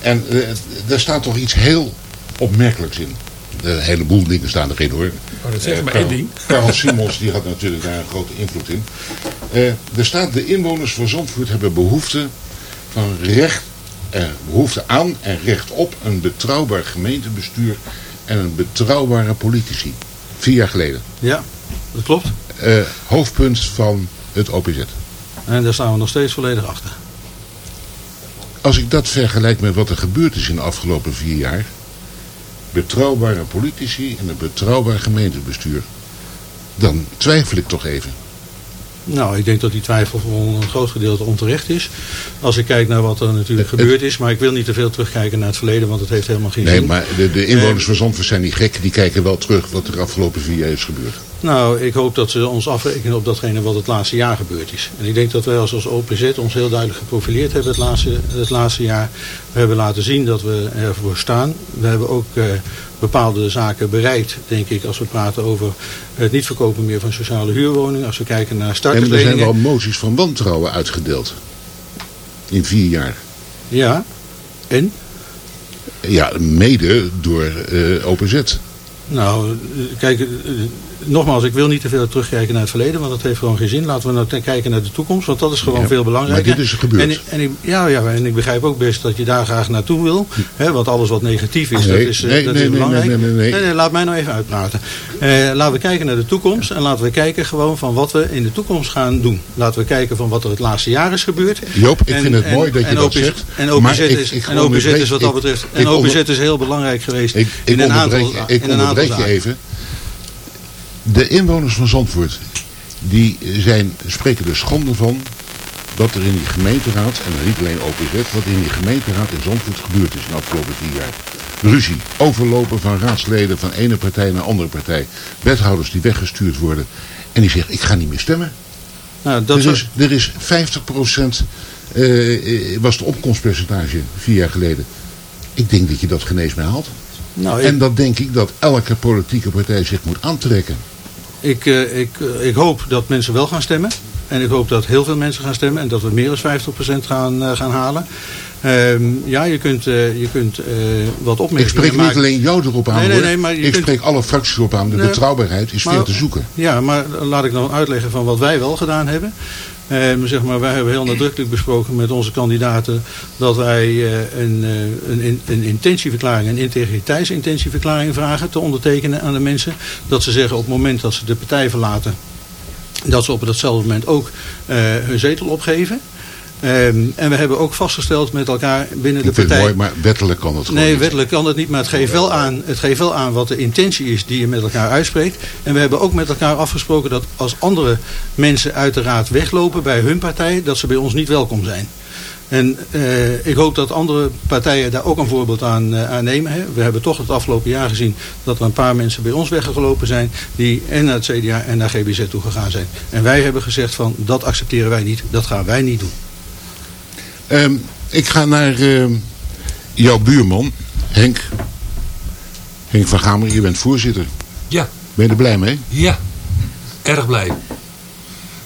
En eh, daar staat toch iets heel opmerkelijks in. Een heleboel dingen staan erin hoor. Oh, dat zeggen Eh, maar één ding. Karel Simons die had natuurlijk daar een grote invloed in. Eh, er staat de inwoners van Zandvoort hebben behoefte van recht, eh, behoefte aan en recht op een betrouwbaar gemeentebestuur en een betrouwbare politici. Vier jaar geleden. Ja, dat klopt. Eh, hoofdpunt van het OPZ. En daar staan we nog steeds volledig achter. Als ik dat vergelijk met wat er gebeurd is in de afgelopen vier jaar. Betrouwbare politici en een betrouwbaar gemeentebestuur. Dan twijfel ik toch even. Nou, ik denk dat die twijfel voor een groot gedeelte onterecht is. Als ik kijk naar wat er natuurlijk gebeurd is. Maar ik wil niet te veel terugkijken naar het verleden, want het heeft helemaal geen Nee, zin. maar de, de inwoners van Zandvoort zijn niet gek. Die kijken wel terug wat er de afgelopen vier jaar is gebeurd. Nou, ik hoop dat ze ons afrekenen op datgene wat het laatste jaar gebeurd is. En ik denk dat wij als, als OPZ ons heel duidelijk geprofileerd hebben het laatste, het laatste jaar. We hebben laten zien dat we ervoor staan. We hebben ook eh, bepaalde zaken bereikt, denk ik, als we praten over het niet verkopen meer van sociale huurwoningen. Als we kijken naar En er zijn startersleningen. wel moties van wantrouwen uitgedeeld. In vier jaar. Ja, en? Ja, mede door eh OPZ. Nou, eh, kijk, eh, nogmaals, ik wil niet te veel terugkijken naar het verleden, want dat heeft gewoon geen zin. Laten we nou kijken naar de toekomst, want dat is gewoon Ja, veel belangrijker. maar dit is gebeurd. En, ik- en ik, ja, ja, en ik begrijp ook best dat je daar graag naartoe wil. Hè, want alles wat negatief is, Nee, dat is, eh, nee, dat nee, is belangrijk. nee, nee, nee. laat mij nou even uitpraten. Eh, laten we kijken naar de toekomst en laten we kijken gewoon van wat we in de toekomst gaan doen. Laten we kijken van wat er het laatste jaar is gebeurd. Joop, ik En- vind het mooi dat je dat zegt, En OPZ, ik- is, ik en OPZ onderbreek- is wat dat betreft. En OPZ is heel belangrijk geweest Ik, ik in een aantal, ik onderbreek je even. De inwoners van Zandvoort, die zijn, spreken er schande van wat er in die gemeenteraad, en niet alleen OPZ, wat in die gemeenteraad in Zandvoort gebeurd is in de afgelopen vier jaar. Ruzie, overlopen van raadsleden van ene partij naar andere partij, wethouders die weggestuurd worden en die zeggen ik ga niet meer stemmen. Nou, dat er, is, er is 50% eh, eh, was het opkomstpercentage vier jaar geleden. Ik denk dat je dat genees mee haalt. Nou, ik- En dat denk ik dat elke politieke partij zich moet aantrekken. Ik, eh, ik, eh, ik hoop dat mensen wel gaan stemmen. En ik hoop dat heel veel mensen gaan stemmen. En dat we meer dan 50% gaan, eh, gaan halen. Ehm, ja, je kunt, je kunt wat opmerkingen Ik spreek niet maken. alleen jou erop aan Nee, nee, nee, maar je ik kunt- spreek alle fracties erop aan. De betrouwbaarheid is maar- veel te zoeken. Ja, maar laat ik dan uitleggen van wat wij wel gedaan hebben. Ehm, zeg maar, wij hebben heel nadrukkelijk besproken met onze kandidaten dat wij eh, een, eh, een, een, een intentieverklaring, een integriteitsintentieverklaring vragen te ondertekenen aan de mensen. Dat ze zeggen op het moment dat ze de partij verlaten, dat ze op datzelfde moment ook eh, hun zetel opgeven. Ehm, en we hebben ook vastgesteld met elkaar binnen de Ik vind partij. het mooi, maar wettelijk kan het gewoon Nee, niet. wettelijk kan dat niet, maar het geeft, wel aan, het geeft wel aan wat de intentie is die je met elkaar uitspreekt. En we hebben ook met elkaar afgesproken dat als andere mensen uiteraard weglopen bij hun partij, dat ze bij ons niet welkom zijn. En eh, ik hoop dat andere partijen daar ook een voorbeeld aan, eh, aan nemen. Hè. We hebben toch het afgelopen jaar gezien dat er een paar mensen bij ons weggelopen zijn. Die en naar het CDA en naar GBZ toe gegaan zijn. En wij hebben gezegd van dat accepteren wij niet. Dat gaan wij niet doen. Ehm, ik ga naar ehm, jouw buurman, Henk. Henk van Gamer, je bent voorzitter. Ja. Ben je er blij mee? Ja, erg blij.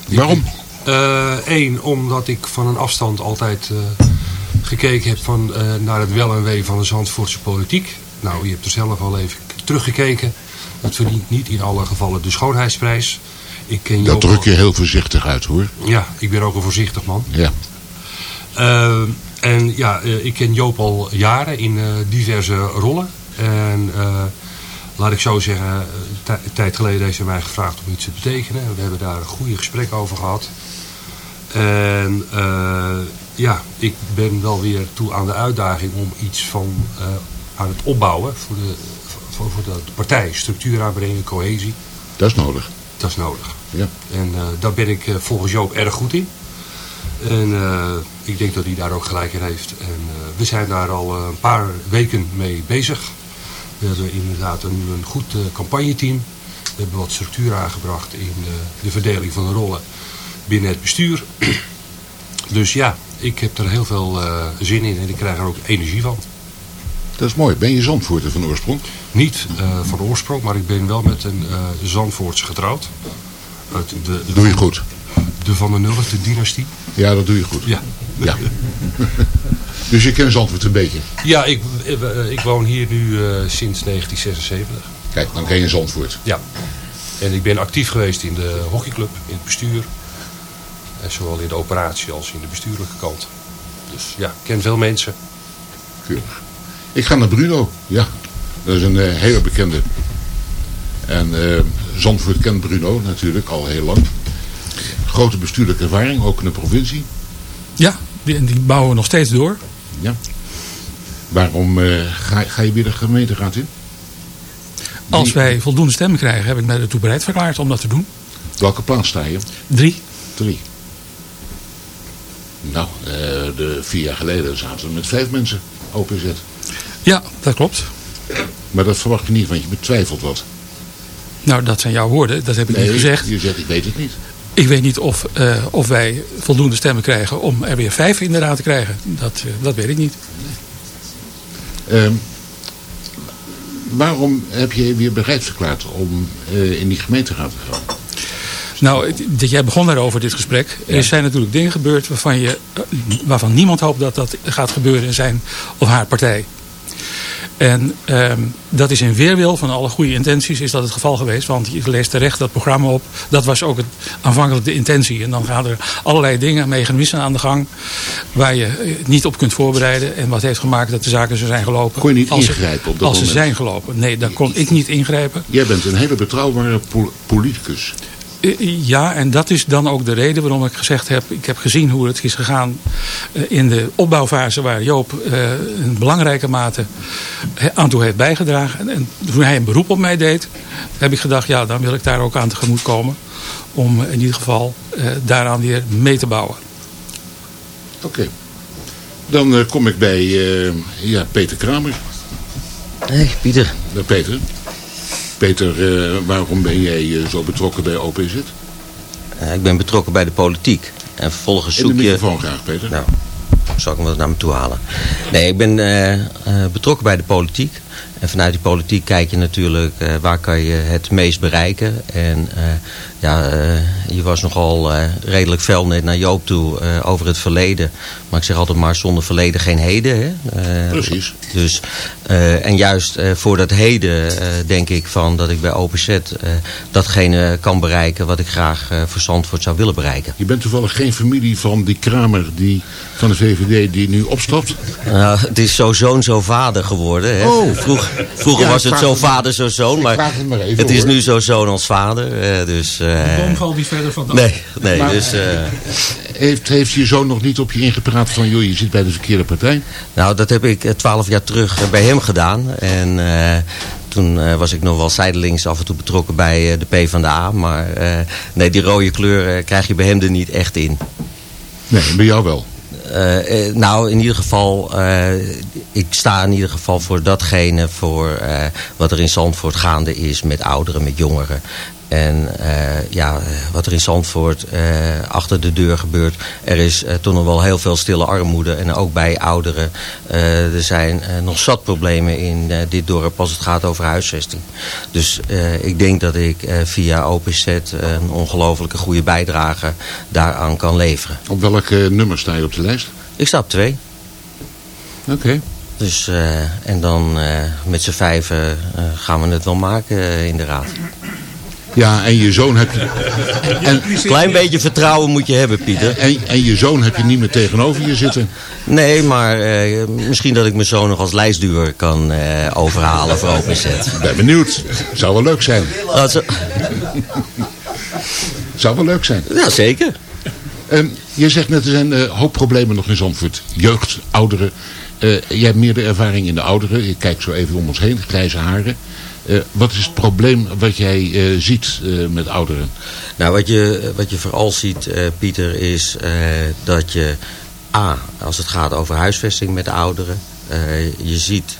Waarom? Eén, omdat ik van een afstand altijd eh, gekeken heb van, eh, naar het wel en wee van de Zandvoortse politiek. Nou, je hebt er zelf al even teruggekeken. Dat verdient niet in alle gevallen de schoonheidsprijs. Ik ken Dat druk je heel voorzichtig uit hoor. Ja, ik ben ook een voorzichtig man. Ja. Eh, en ja, eh, ik ken Joop al jaren in eh, diverse rollen. En laat ik zo zeggen, een tijd geleden heeft hij mij gevraagd om iets te betekenen. En we hebben daar een goede gesprek over gehad. En ja, ik ben wel weer toe aan de uitdaging om iets van aan het opbouwen voor de, voor, voor de partij. Structuur aanbrengen, cohesie. Dat is nodig. Dat is nodig. Ja. En daar ben ik volgens Joop erg goed in. En eh, ik denk dat hij daar ook gelijk in heeft. En eh, we zijn daar al eh, een paar weken mee bezig. We hebben inderdaad een, nu een goed campagneteam. We hebben wat structuur aangebracht in de, de verdeling van de rollen binnen het bestuur. Dus ja, ik heb er heel veel zin in en ik krijg er ook energie van. Dat is mooi. Ben je Zandvoorter van oorsprong? Niet van oorsprong, maar ik ben wel met een eh Zandvoortse getrouwd. Uit de, de, Doe je goed. De Van der Nullen, de dynastie. Ja, dat doe je goed. Ja. ja. dus je kent Zandvoort een beetje. Ja, ik, eh, ik woon hier nu eh, sinds 1976. Kijk, dan ken je Zandvoort. Ja. En ik ben actief geweest in de hockeyclub, in het bestuur. En zowel in de operatie als in de bestuurlijke kant. Dus ja, ik ken veel mensen. Keurig. Ik ga naar Bruno. Ja, dat is een eh, hele bekende. En eh, Zandvoort kent Bruno natuurlijk al heel lang. Grote bestuurlijke ervaring, ook in de provincie. Ja, die, die bouwen we nog steeds door. Ja. Waarom eh, ga, ga je weer de gemeenteraad in? Als wij voldoende stemmen krijgen, heb ik mij ertoe bereid verklaard om dat te doen. Welke plaats sta je? Drie. Drie. Nou, eh, de, vier jaar geleden zaten we met vijf mensen OPZ. Ja, dat klopt. Maar dat verwacht je niet, want je betwijfelt wat. Nou, dat zijn jouw woorden. Dat heb ik Nee, niet gezegd. Je zegt, ik weet het niet. Ik weet niet of, eh, of wij voldoende stemmen krijgen om er weer vijf in de raad te krijgen. Dat, eh, dat weet ik niet. Ehm, waarom heb je weer bereid verklaard om eh, in die gemeenteraad te gaan? Nou, dat jij begon daarover dit gesprek. Er zijn natuurlijk dingen gebeurd waarvan, je, waarvan niemand hoopt dat dat gaat gebeuren in zijn of haar partij. En ehm, dat is in weerwil van alle goede intenties is dat het geval geweest. Want je leest terecht dat programma op. Dat was ook het, aanvankelijk de intentie. En dan gaan er allerlei dingen, mechanismen aan de gang. Waar je eh, niet op kunt voorbereiden. En wat heeft gemaakt dat de zaken zo zijn gelopen. Kon je niet als ze- ingrijpen op dat Als ze moment? zijn gelopen. Nee, daar kon ik niet ingrijpen. Jij bent een hele betrouwbare pol- politicus. Eh, Ja, en dat is dan ook de reden waarom ik gezegd heb... ik heb gezien hoe het is gegaan eh, in de opbouwfase... waar Joop eh, in belangrijke mate aan toe heeft bijgedragen. En, en toen hij een beroep op mij deed... heb ik gedacht, ja, dan wil ik daar ook aan tegemoet komen... om in ieder geval eh, daaraan weer mee te bouwen. Oké. Dan eh, kom ik bij eh, ja, Peter Kramer. Hey, Pieter. Uh, Peter. Peter, eh, waarom ben jij eh, zo betrokken bij OPZ? Eh, ik ben betrokken bij de politiek. En vervolgens de zoek je... microfoon graag, Peter. Nou, zal ik hem wat naar me toe halen. Nee, ik ben betrokken bij de politiek. En vanuit die politiek kijk je natuurlijk eh, waar kan je het meest bereiken. En eh, ja, eh, je was nogal redelijk fel net naar Joop toe over het verleden. Maar ik zeg altijd maar zonder verleden geen heden. Hè? Precies. Dus, en juist voor dat heden denk ik van dat ik bij eh, datgene kan bereiken wat ik graag voor Zandvoort zou willen bereiken. Je bent toevallig geen familie van die Kramer die, van de VVD die nu opstapt? Nou, het is zo zoon, zo vader geworden. Hè? Oh. Vroeg- vroeger Ja, was het zo het- vader, zo zoon. Maar het maar even, het is nu zo zoon als vader. eh, dus, eh, De boom valt niet verder van Nee, nee Maar- dus... eh, Heeft, heeft je zoon nog niet op je ingepraat van, joh, je zit bij de verkeerde partij? Nou, dat heb ik eh, twaalf jaar terug eh, bij hem gedaan. En eh, toen eh, was ik nog wel zijdelings af en toe betrokken bij eh, de PvdA. Maar eh, nee, die rode kleur eh, krijg je bij hem er niet echt in. Nee, bij jou wel. Eh, eh, nou, in ieder geval, eh, ik sta in ieder geval voor datgene voor wat er in Zandvoort gaande is met ouderen, met jongeren. En eh, ja, wat er in Zandvoort eh, achter de deur gebeurt. Er is eh, toch nog wel heel veel stille armoede. En ook bij ouderen. Er zijn nog zat problemen in dit dorp als het gaat over huisvesting. Dus ik denk dat ik via OPZ een ongelofelijke goede bijdrage daaraan kan leveren. Op welke nummer sta je op de lijst? Ik sta op twee. Oké. Dus, en dan met z'n vijven gaan we het wel maken in de raad. Ja, en je zoon heb je... En, Klein beetje vertrouwen moet je hebben, Pieter. En, en je zoon heb je niet meer tegenover je zitten. Nee, maar eh, misschien dat ik mijn zoon nog als lijstduwer kan eh, overhalen voor OPZ. Ben benieuwd. Zou wel leuk zijn. Dat zo- Zou wel leuk zijn. Ja, zeker. Ehm, je zegt net, er zijn een hoop problemen nog in Zandvoort. Jeugd, ouderen. Eh, jij hebt meer de ervaring in de ouderen. Ik kijk zo even om ons heen, grijze haren. Eh, wat is het probleem wat jij eh, ziet eh, met ouderen? Nou, wat je, wat je vooral ziet, Pieter, is dat je... A, als het gaat over huisvesting met ouderen... je ziet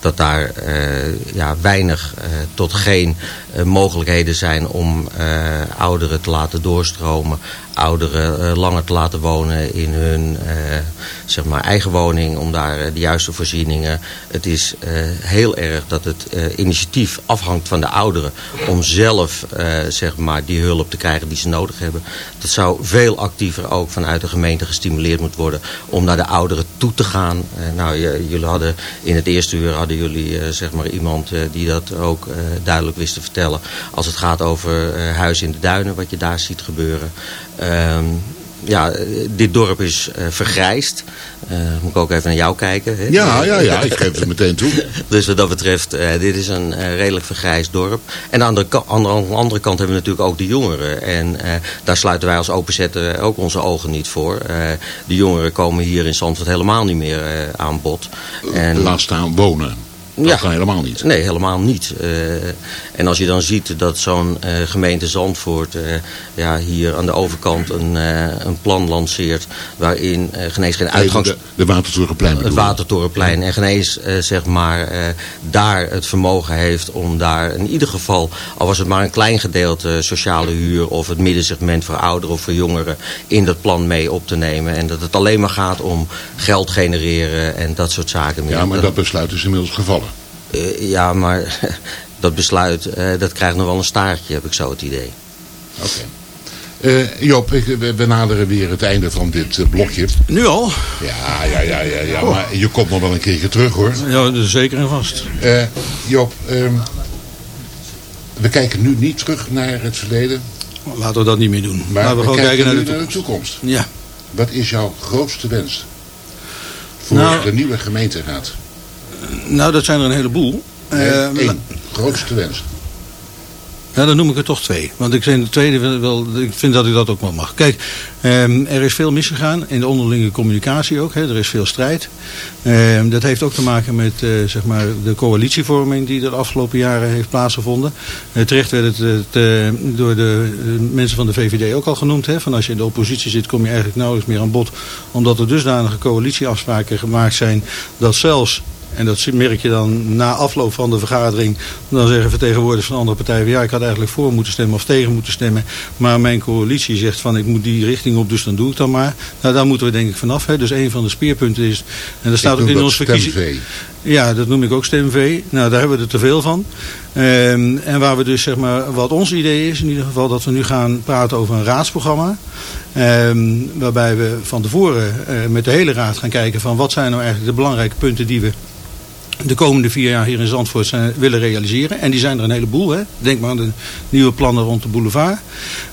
dat daar ja, weinig tot geen mogelijkheden zijn om ouderen te laten doorstromen. Ouderen eh, langer te laten wonen in hun eh, zeg maar eigen woning. Om daar eh, de juiste voorzieningen. Het is heel erg dat het initiatief afhangt van de ouderen. Om zelf zeg maar die hulp te krijgen die ze nodig hebben. Dat zou veel actiever ook vanuit de gemeente gestimuleerd moeten worden. Om naar de ouderen toe te gaan. Nou, jullie hadden in het eerste uur hadden jullie zeg maar iemand die dat ook duidelijk wist te vertellen. Als het gaat over Huis in de Duinen, wat je daar ziet gebeuren. Ehm, ja, dit dorp is eh, vergrijsd. Eh, moet ik ook even naar jou kijken. Hè? Ja, ja, ja, ik geef het meteen toe. Dus wat dat betreft, eh, dit is een redelijk vergrijsd dorp. En aan de, ka- aan de andere kant hebben we natuurlijk ook de jongeren. En daar sluiten wij als Open Zetten ook onze ogen niet voor. De jongeren komen hier in Zandvoort helemaal niet meer aan bod. En, Laat staan wonen. Dat kan helemaal niet. Nee, helemaal niet. Eh, en als je dan ziet dat zo'n eh, gemeente Zandvoort eh, ja, hier aan de overkant een, een plan lanceert waarin uh, geen geen uitgangs... De, de Watertorenplein Het bedoel? Watertorenplein. En Genees zeg maar daar het vermogen heeft om daar in ieder geval, al was het maar een klein gedeelte sociale huur of het middensegment voor ouderen of voor jongeren in dat plan mee op te nemen. En dat het alleen maar gaat om geld genereren en dat soort zaken meer. Ja, maar dat besluit is inmiddels gevallen. Eh, ja, maar dat besluit, eh, dat krijgt nog wel een staartje, heb ik zo het idee. Oké. Eh, Joop, ik, we, we naderen weer het einde van dit blokje. Nu al? Ja, ja, ja, ja, ja maar je komt nog wel een keertje terug hoor. Ja, zeker en vast. Eh, Joop, ehm, we kijken nu niet terug naar het verleden. Laten we dat niet meer doen. Maar Laten we we gewoon kijken naar de nu toekomst. toekomst. Ja. Wat is jouw grootste wens voor Nou- de nieuwe gemeenteraad? Nou, dat zijn er een heleboel. Nee, Eh, één. Grootste wens. Ja, dan noem ik er toch twee. Want ik vind, de tweede wel, ik vind dat ik dat ook wel mag. Kijk, ehm, er is veel misgegaan in de onderlinge communicatie ook. Hè. Er is veel strijd. Ehm, dat heeft ook te maken met eh, zeg maar de coalitievorming die er de afgelopen jaren heeft plaatsgevonden. Eh, terecht werd het, door de mensen van de VVD ook al genoemd. Hè. Van als je in de oppositie zit kom je eigenlijk nauwelijks meer aan bod. Omdat er dusdanige coalitieafspraken gemaakt zijn dat zelfs en dat merk je dan na afloop van de vergadering. Dan zeggen vertegenwoordigers van andere partijen. Ja, ik had eigenlijk voor moeten stemmen of tegen moeten stemmen. Maar mijn coalitie zegt van ik moet die richting op, dus dan doe ik dan maar. Nou, daar moeten we denk ik vanaf. Hè. Dus een van de speerpunten is. En dat staat Ik ook in dat ons verkiezing. Ja, dat noem ik ook stemvee. Nou, daar hebben we er te veel van. Ehm, en waar we dus, zeg maar, wat ons idee is in ieder geval, dat we nu gaan praten over een raadsprogramma. Ehm, waarbij we van tevoren eh, met de hele raad gaan kijken van wat zijn nou eigenlijk de belangrijke punten die we de komende vier jaar hier in Zandvoort zijn, willen realiseren. En die zijn er een heleboel. Hè. Denk maar aan de nieuwe plannen rond de boulevard.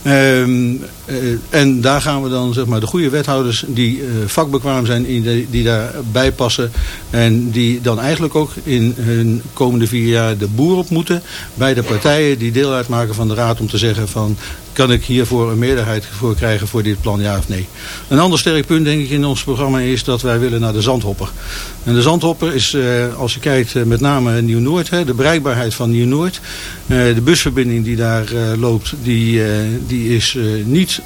Ehm, eh, en daar gaan we dan zeg maar, de goede wethouders die eh, vakbekwaam zijn, de- die daarbij passen. En die dan eigenlijk ook in hun komende vier jaar de boer op moeten. Bij de partijen die deel uitmaken van de raad om te zeggen van... Kan ik hiervoor een meerderheid voor krijgen voor dit plan, ja of nee? Een ander sterk punt denk ik in ons programma is dat wij willen naar de zandhopper. En de zandhopper is, eh, als je kijkt, eh, met name Nieuw-Noord, de bereikbaarheid van Nieuw-Noord. Eh, de busverbinding die daar loopt, die, die is niet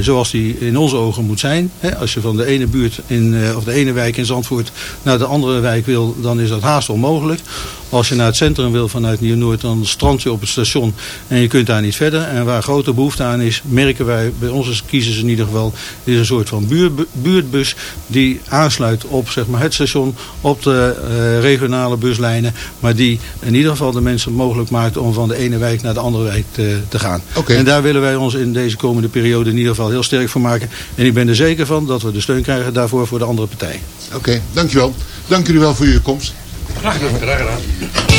zoals die in onze ogen moet zijn. Als je van de ene buurt in, of de ene wijk in Zandvoort naar de andere wijk wil, dan is dat haast onmogelijk. Als je naar het centrum wil vanuit Nieuw-Noord, dan strand je op het station en je kunt daar niet verder. En waar grote behoefte aan is, merken wij bij onze kiezers in ieder geval, is een soort van buurtbu- buurtbus die aansluit op zeg maar, het station, op de eh, regionale buslijnen. Maar die in ieder geval de mensen mogelijk maakt om van de ene wijk naar de andere wijk te, te gaan. En daar willen wij ons in deze komende periode in ieder geval heel sterk voor maken. En ik ben er zeker van dat we de steun krijgen daarvoor voor de andere partijen. Oké, dankjewel. Dank jullie wel voor jullie komst. Graag gedaan. Graag gedaan.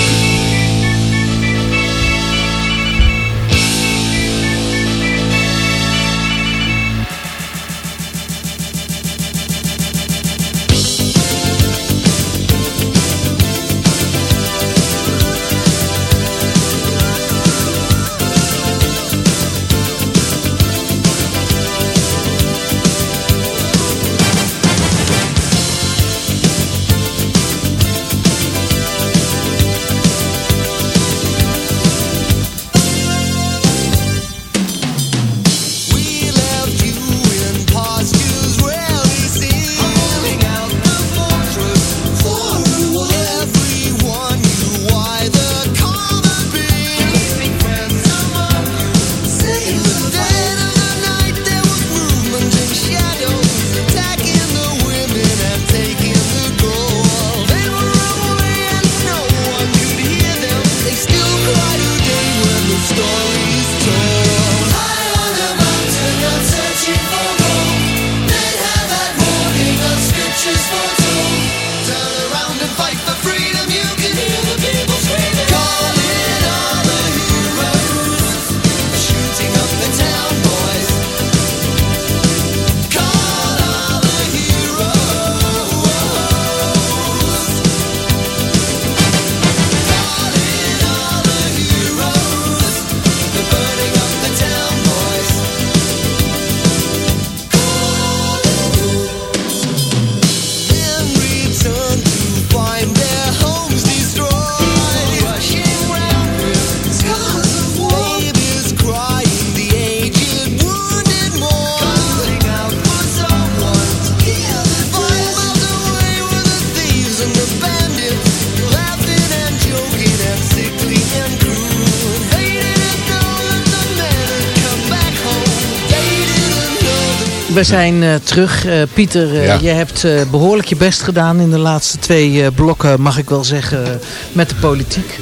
We zijn eh, terug. Eh, Pieter, Ja. je hebt eh, behoorlijk je best gedaan in de laatste twee blokken, mag ik wel zeggen, met de politiek.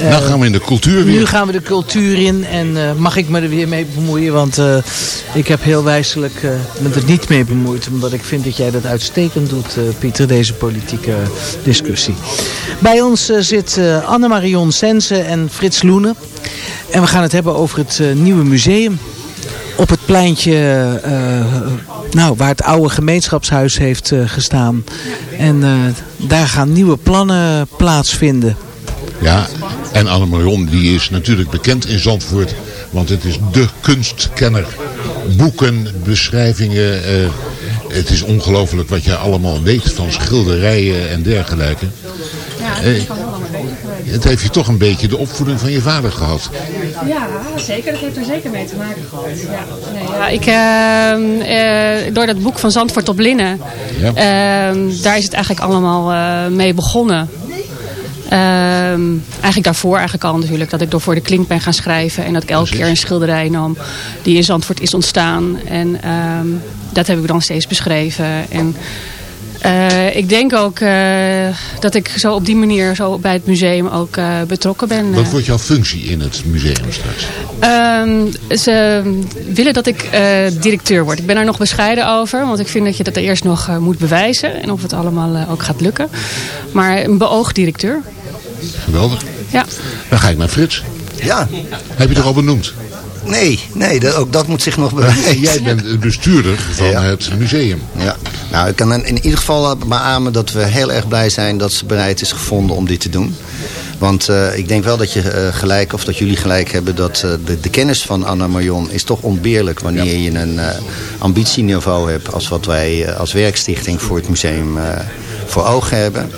Nou gaan we in de cultuur weer. Nu gaan we de cultuur in en mag ik me er weer mee bemoeien, want ik heb heel wijselijk me er niet mee bemoeid, omdat ik vind dat jij dat uitstekend doet, Pieter, deze politieke discussie. Bij ons zit Anne-Marion Sense en Frits Loenen en we gaan het hebben over het nieuwe museum op het pleintje eh, nou, waar het oude gemeenschapshuis heeft eh, gestaan. En eh, daar gaan nieuwe plannen plaatsvinden. Ja, en Anne-Marion die is natuurlijk bekend in Zandvoort. Want het is de kunstkenner. Boeken, beschrijvingen. eh, het is ongelooflijk wat je allemaal weet van schilderijen en dergelijke. Ja, Eh, het heeft je toch een beetje de opvoeding van je vader gehad. Ja, zeker. Dat heeft er zeker mee te maken gehad. Ja, nee, ja, ik, ehm, eh, door dat boek van Zandvoort op Linnen, Ja. ehm, daar is het eigenlijk allemaal eh, mee begonnen. Ehm, eigenlijk daarvoor eigenlijk al natuurlijk. Dat ik door voor de klink ben gaan schrijven. En dat ik elke keer een schilderij nam die in Zandvoort is ontstaan. En ehm, dat heb ik dan steeds beschreven. En eh, ik denk ook eh, dat ik zo op die manier zo bij het museum ook eh, betrokken ben. Wat wordt jouw functie in het museum straks? Ehm, ze willen dat ik eh, directeur word. Ik ben daar nog bescheiden over. Want ik vind dat je dat eerst nog eh, moet bewijzen. En of het allemaal ook gaat lukken. Maar een beoogd directeur. Geweldig. Ja. Dan ga ik naar Frits. Ja. Heb je er al benoemd? Nee, nee dat, ook dat moet zich nog bewijzen. Jij bent de bestuurder van het museum. Ja, nou ik kan in ieder geval beamen dat we heel erg blij zijn dat ze bereid is gevonden om dit te doen. Want eh, ik denk wel dat je eh, gelijk, of dat jullie gelijk hebben, dat eh, de, de kennis van Anna Marion is toch ontbeerlijk wanneer je een eh, ambitieniveau hebt als wat wij eh, als werkstichting voor het museum eh, voor ogen hebben.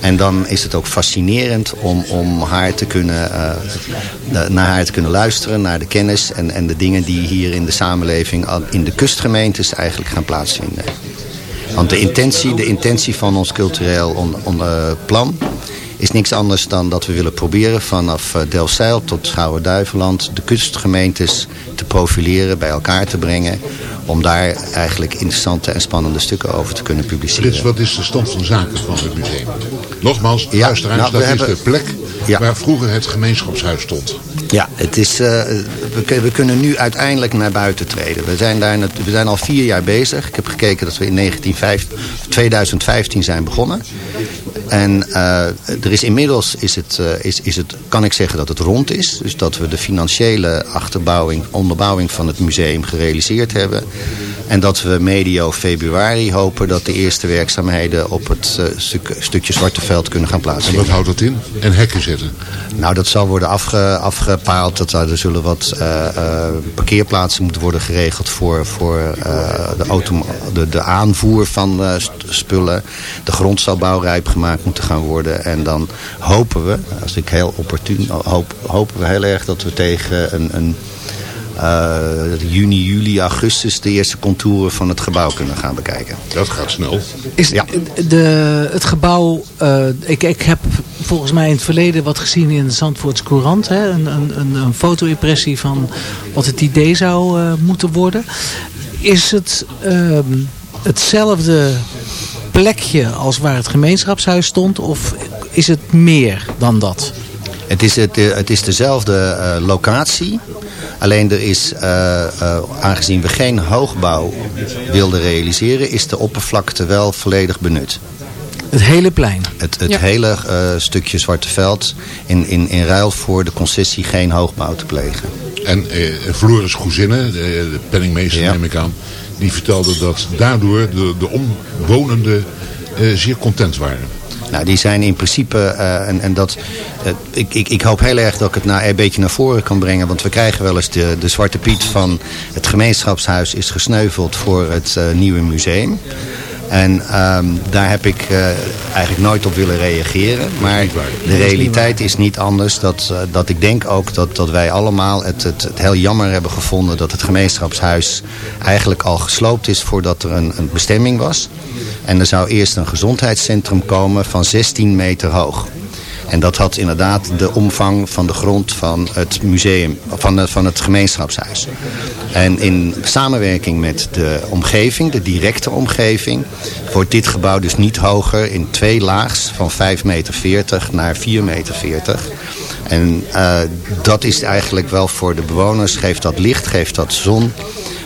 En dan is het ook fascinerend om, om haar te kunnen, eh, naar haar te kunnen luisteren, naar de kennis en, en de dingen die hier in de samenleving, in de kustgemeentes eigenlijk gaan plaatsvinden. Want de intentie, de intentie van ons cultureel on, on, eh, plan is niks anders dan dat we willen proberen vanaf eh, Delfzijl tot Schouwen-Duiveland de kustgemeentes te profileren, bij elkaar te brengen. Om daar eigenlijk interessante en spannende stukken over te kunnen publiceren. Frits, wat is de stand van zaken van het museum? Nogmaals, Ja, luisteraars, nou, dat hebben- is de plek waar vroeger het gemeenschapshuis stond. Ja, het is, eh, we, kun- we kunnen nu uiteindelijk naar buiten treden. We zijn, daar, we zijn al vier jaar bezig. Ik heb gekeken dat we in 1950, 2015 zijn begonnen. En eh, er is inmiddels, is het, eh, is, is het, kan ik zeggen dat het rond is. Dus dat we de financiële achterbouwing, onderbouwing van het museum gerealiseerd hebben. En dat we medio februari hopen dat de eerste werkzaamheden op het eh, stuk, stukje Zwarteveld kunnen gaan En plaatsvinden. wat houdt dat in? En hekken zetten. Nou, dat zal worden afge, afgepaald. Dat, er zullen wat eh, eh, parkeerplaatsen moeten worden geregeld voor, voor de, auto, de, de aanvoer van spullen. De grond zal bouwrijp gemaakt moeten gaan worden. En dan hopen we, als ik heel opportun, hoop, hopen we heel erg dat we tegen een, een juni, juli, augustus de eerste contouren van het gebouw kunnen gaan bekijken. Dat gaat snel. Is Ja. de, het gebouw, eh, ik, ik heb volgens mij in het verleden wat gezien in de Zandvoorts Courant. Hè, een, een, een, foto-impressie van wat het idee zou eh, moeten worden. Is het ehm, hetzelfde plekje als waar het gemeenschapshuis stond? Of is het meer dan dat? Het is, het, eh, het is dezelfde eh, locatie. Alleen er is, eh, eh, aangezien we geen hoogbouw wilden realiseren... is de oppervlakte wel volledig benut. Het hele plein? Het, het Ja. hele eh, stukje Zwarte Veld in, in, in ruil voor de concessie geen hoogbouw te plegen. En eh, Floris Goezinne, de, de penningmeester neem ik aan, die vertelde dat daardoor de, de omwonenden eh, zeer content waren. Nou, die zijn in principe, eh, en, en dat, eh, ik, ik, ik hoop heel erg dat ik het nou een beetje naar voren kan brengen. Want we krijgen wel eens de, de Zwarte Piet van het gemeenschapshuis is gesneuveld voor het eh, nieuwe museum. En ehm, daar heb ik eh, eigenlijk nooit op willen reageren. Maar de realiteit is niet anders. Dat, eh, dat ik denk ook dat, dat wij allemaal het, het, het heel jammer hebben gevonden... dat het gemeenschapshuis eigenlijk al gesloopt is voordat er een, een bestemming was. En er zou eerst een gezondheidscentrum komen van 16 meter hoog. En dat had inderdaad de omvang van de grond van het museum, van, het- van het gemeenschapshuis. En in samenwerking met de omgeving, de directe omgeving, wordt dit gebouw dus niet hoger in twee laags van 5,40 meter naar 4,40 meter. En eh, dat is eigenlijk wel voor de bewoners, geeft dat licht, geeft dat zon.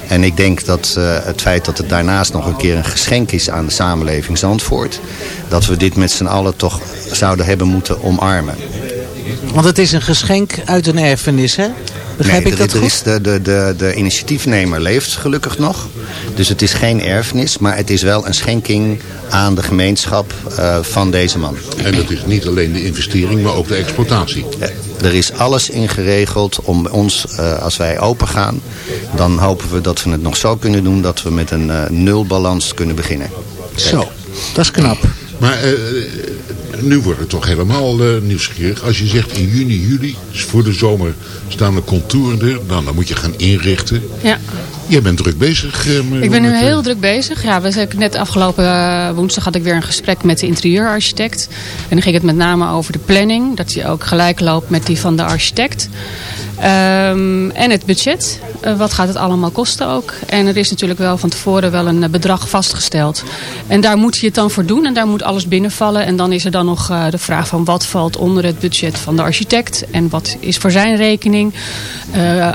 En ik denk dat eh, het feit dat het daarnaast nog een keer een geschenk is aan de samenleving Zandvoort... dat we dit met z'n allen toch zouden hebben moeten omarmen. Want het is een geschenk uit een erfenis, hè? Begrijp nee, ik dat er goed? is de, de, de, de initiatiefnemer leeft gelukkig nog. Dus het is geen erfenis, maar het is wel een schenking aan de gemeenschap eh, van deze man. En dat is niet alleen de investering, maar ook de exploitatie. Er is alles in geregeld om ons, eh, als wij open gaan, dan hopen we dat we het nog zo kunnen doen dat we met een eh, nulbalans kunnen beginnen. Zo, dat is knap. Maar eh, nu wordt het toch helemaal nieuwsgierig. Als je zegt in juni, juli, voor de zomer, staan de contouren er. Nou, dan moet je gaan inrichten. Ja. Jij bent druk bezig. eh, Ik ben nu met, eh, heel druk bezig. Ja, we zijn net afgelopen eh, woensdag had ik weer een gesprek met de interieurarchitect. En dan ging het met name over de planning. Dat die ook gelijk loopt met die van de architect. Ehm, en het budget. Eh, wat gaat het allemaal kosten ook? En er is natuurlijk wel van tevoren wel een eh, bedrag vastgesteld. En daar moet je het dan voor doen. En daar moet alles binnenvallen. En dan is er dan nog eh, de vraag van wat valt onder het budget van de architect. En wat is voor zijn rekening.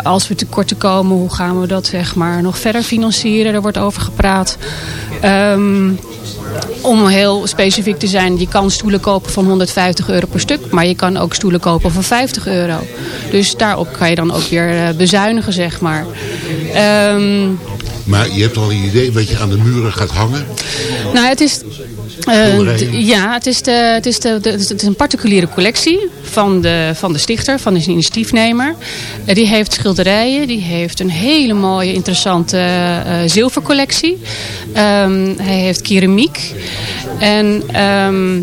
Als we tekorten komen, hoe gaan we dat zeg maar nog verder financieren? Daar wordt over gepraat. Ehm, om heel specifiek te zijn, je kan stoelen kopen van 150 euro per stuk. Maar je kan ook stoelen kopen van 50 euro. Dus daarop kan je dan ook weer eh, bezuinigen, zeg maar. Ehm, Maar je hebt al een idee wat je aan de muren gaat hangen. nou, het is... eh, ja, het is, de, het, is de, de- het is een particuliere collectie van de, van de stichter, van de initiatiefnemer. Eh, die heeft schilderijen, die heeft een hele mooie, interessante eh, zilvercollectie. Ehm, hij heeft keramiek. En ehm,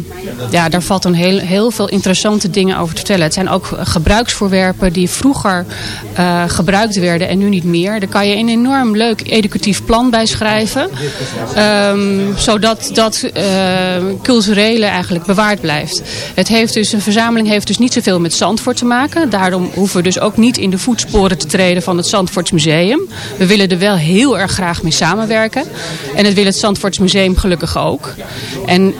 ja, daar valt dan heel, heel veel interessante dingen over te vertellen. Het zijn ook gebruiksvoorwerpen die vroeger gebruikt werden en nu niet meer. Daar kan je een enorm leuk educatief plan bij schrijven. Ehm, zodat dat culturele eigenlijk bewaard blijft. Het heeft dus, een verzameling heeft dus niet zoveel met Zandvoort te maken. Daarom hoeven we dus ook niet in de voetsporen te treden van het Zandvoorts Museum. We willen er wel heel erg graag mee samenwerken. En dat wil het Zandvoorts Museum gelukkig ook. En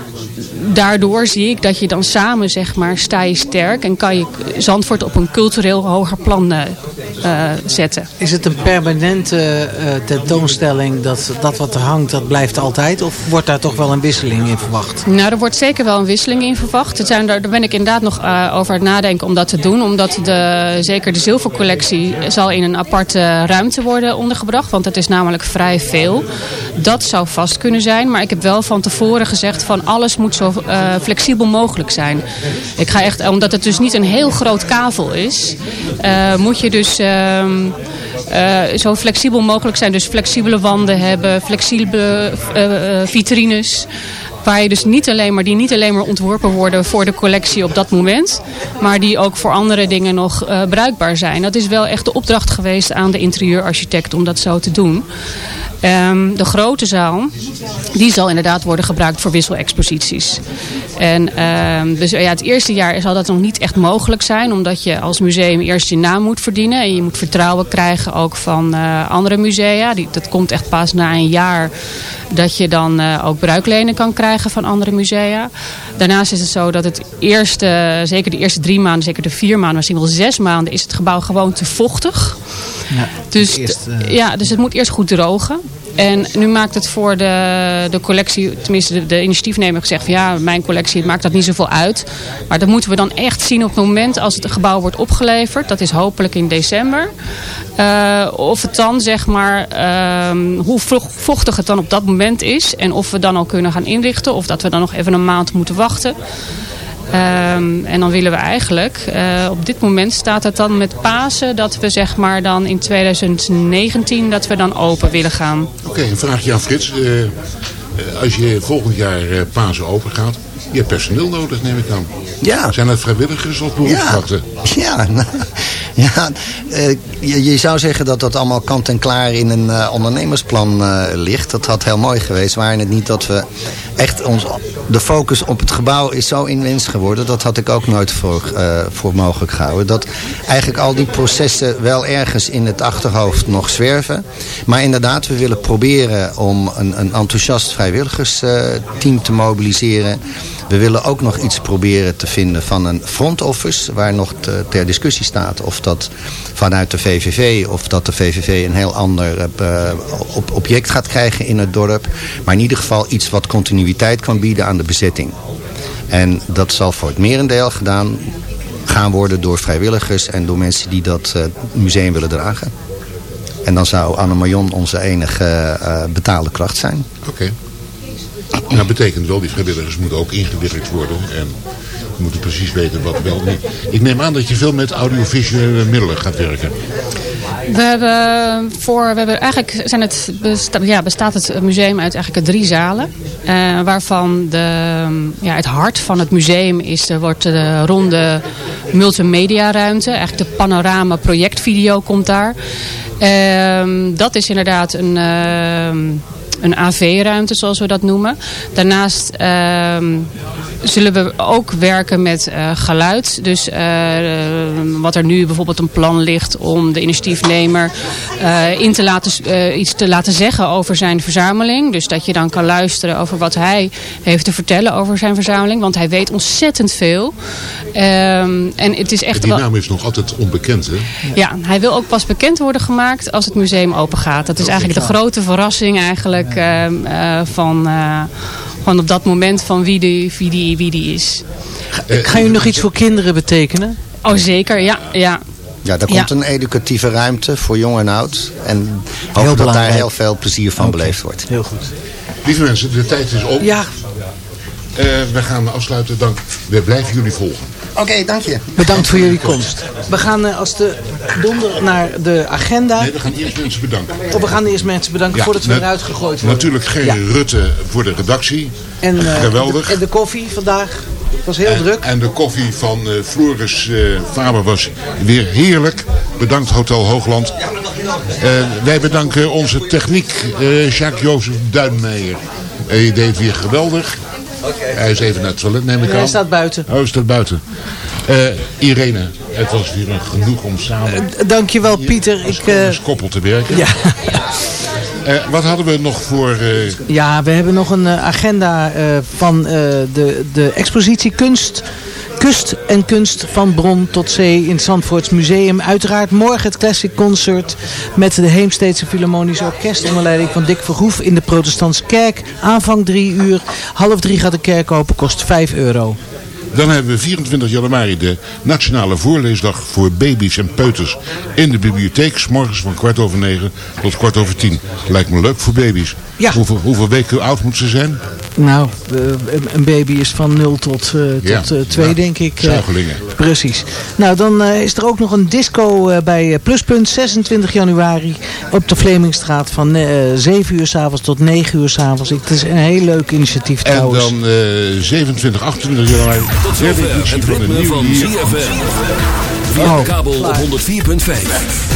daardoor zie ik dat je dan samen zeg maar sta je sterk en kan je Zandvoort op een cultureel hoger plan eh, eh, zetten. Is het een permanente eh, tentoonstelling dat dat wat er hangt, dat blijft altijd? Of wordt daar toch wel een wisseling in verwacht? Nou, er wordt zeker wel een wisseling in verwacht. Het zijn, daar daar ben ik inderdaad nog eh, over het nadenken om dat te doen. Omdat de, zeker de zilvercollectie zal in een aparte ruimte worden ondergebracht. Want het is namelijk vrij veel. Dat zou vast kunnen zijn. Maar ik heb wel van tevoren gezegd van alles moet zo eh, flexibel mogelijk zijn. Ik ga echt, omdat het dus niet een heel groot kavel is, eh, moet je dus... ehm, eh, zo flexibel mogelijk zijn. Dus flexibele wanden hebben, flexibele vitrines. Waar je dus niet alleen maar, die niet alleen maar ontworpen worden voor de collectie op dat moment. Maar die ook voor andere dingen nog bruikbaar zijn. Dat is wel echt de opdracht geweest aan de interieurarchitect om dat zo te doen. Ehm, de grote zaal, die zal inderdaad worden gebruikt voor wisselexposities. En ehm, dus ja, het eerste jaar zal dat nog niet echt mogelijk zijn. Omdat je als museum eerst je naam moet verdienen. En je moet vertrouwen krijgen ook van eh, andere musea. Die, dat komt echt pas na een jaar dat je dan eh, ook bruiklenen kan krijgen van andere musea. Daarnaast is het zo dat het eerste, zeker de eerste drie maanden, zeker de vier maanden, misschien wel zes maanden, is het gebouw gewoon te vochtig. Ja, Dus, eerst, ja, dus het moet eerst goed drogen. En nu maakt het voor de, de collectie, tenminste de, initiatiefnemer gezegd van ja, mijn collectie maakt dat niet zoveel uit. Maar dat moeten we dan echt zien op het moment als het gebouw wordt opgeleverd. Dat is hopelijk in december. Eh, of het dan zeg maar, ehm, hoe vo- vochtig het dan op dat moment is. En of we dan al kunnen gaan inrichten. Of dat we dan nog even een maand moeten wachten. Ehm, en dan willen we eigenlijk, eh, op dit moment staat het dan met Pasen, dat we zeg maar dan in 2019, dat we dan open willen gaan. Oké, een vraagje aan Frits. Eh, eh, als je volgend jaar eh, Pasen open gaat, je hebt personeel nodig, neem ik aan. Ja. Zijn dat vrijwilligers of beroepskrachten? Ja, nou, Ja, eh, je, je zou zeggen dat dat allemaal kant en klaar in een eh, ondernemersplan eh, ligt. Dat had heel mooi geweest. Waren het niet dat we echt ons, de focus op het gebouw is zo immens geworden. Dat had ik ook nooit voor, voor mogelijk gehouden. Dat eigenlijk al die processen wel ergens in het achterhoofd nog zwerven. Maar inderdaad, we willen proberen om een, een enthousiast vrijwilligersteam te mobiliseren. We willen ook nog iets proberen te vinden van een front office... waar nog te- ter discussie staat of dat vanuit de VVV... of dat de VVV een heel ander eh, op- object gaat krijgen in het dorp. Maar in ieder geval iets wat continuïteit kan bieden aan de bezetting. En dat zal voor het merendeel gedaan gaan worden door vrijwilligers... en door mensen die dat eh, museum willen dragen. En dan zou Anne Marion onze enige eh, betaalde kracht zijn. Oké. Nou, Dat betekent wel, die vrijwilligers moeten ook ingewerkt worden. En we moeten precies weten wat wel niet. Ik neem aan dat je veel met audiovisuele middelen gaat werken. We hebben voor, we hebben eigenlijk zijn het, ja, bestaat het museum uit eigenlijk drie zalen. eh, waarvan de, ja, het hart van het museum is, de, wordt de ronde multimedia ruimte. Eigenlijk de panorama projectvideo komt daar. Ehm, dat is inderdaad een, ehm, een AV-ruimte zoals we dat noemen. Daarnaast ehm, zullen we ook werken met eh, geluid. Dus eh, wat er nu bijvoorbeeld een plan ligt om de initiatiefnemer eh, in te laten, eh, iets te laten zeggen over zijn verzameling. Dus dat je dan kan luisteren over wat hij heeft te vertellen over zijn verzameling. Want hij weet ontzettend veel. Ehm, en het is echt Die naam is nog altijd onbekend, hè? Ja, hij wil ook pas bekend worden gemaakt als het museum open gaat. Dat is eigenlijk de grote verrassing eigenlijk ehm, eh, van, eh, van op dat moment van wie die, wie die, wie die is. Ga je nog iets voor kinderen betekenen? Oh zeker, ja. ja. Ja, daar Ja. komt een educatieve ruimte voor jong en oud. En hopen dat daar heel veel plezier van beleefd wordt. Heel goed. Lieve mensen, de tijd is op. Ja. Eh, we gaan afsluiten. Dank. We blijven jullie volgen. Oké, dank je. Bedankt voor jullie komst. We gaan eh, als de donder naar de agenda. Nee, we gaan eerst mensen bedanken. Of we gaan eerst mensen bedanken Ja, voordat we eruit gegooid worden. Natuurlijk geen Ja. Rutte voor de redactie. En, eh, Geweldig. de- en de koffie vandaag. Het was heel en, druk. En de koffie van eh, Floris eh, Faber was weer heerlijk. Bedankt Hotel Hoogland. Wij bedanken onze techniek, eh, Jacques-Jozef Duinmeijer. Je deed weer geweldig. Hij is even naar het toilet, neem ik aan. hij staat buiten. Oh, hij staat buiten. Eh, Irene, het was weer een genoeg om samen Dankjewel Pieter. Ik, eh, als koppel te werken. ja. Eh, wat hadden we nog voor... eh, ja, we hebben nog een eh, agenda eh, van eh, de, de expositie kunst... Kust en kunst van bron tot zee in het Zandvoorts Museum. Uiteraard morgen het Classic Concert met de Heemsteedse Philharmonisch Orkest onder leiding van Dick Verhoef in de Protestantse Kerk. Aanvang drie uur, half drie gaat de kerk open, kost vijf euro. Dan hebben we 24 januari de Nationale Voorleesdag voor baby's en peuters in de bibliotheek. 's morgens van kwart over negen tot kwart over tien. Lijkt me leuk voor baby's. Hoeveel, hoeveel weken oud moet ze zijn? Nou, eh, een- baby is van 0 tot 2, Ja, tot, eh, twee, ja, denk ik. eh. zuigelingen. precies. Nou, dan eh, is er ook nog een disco eh, bij eh, Pluspunt 26 januari op de Vlemingstraat van eh 7 uur s'avonds tot 9 uur s'avonds. Het is een heel leuk initiatief En trouwens. dan eh 27, 28 januari. Tot zover het van ritme. ZFM. Via Oh, de kabel op 104.5.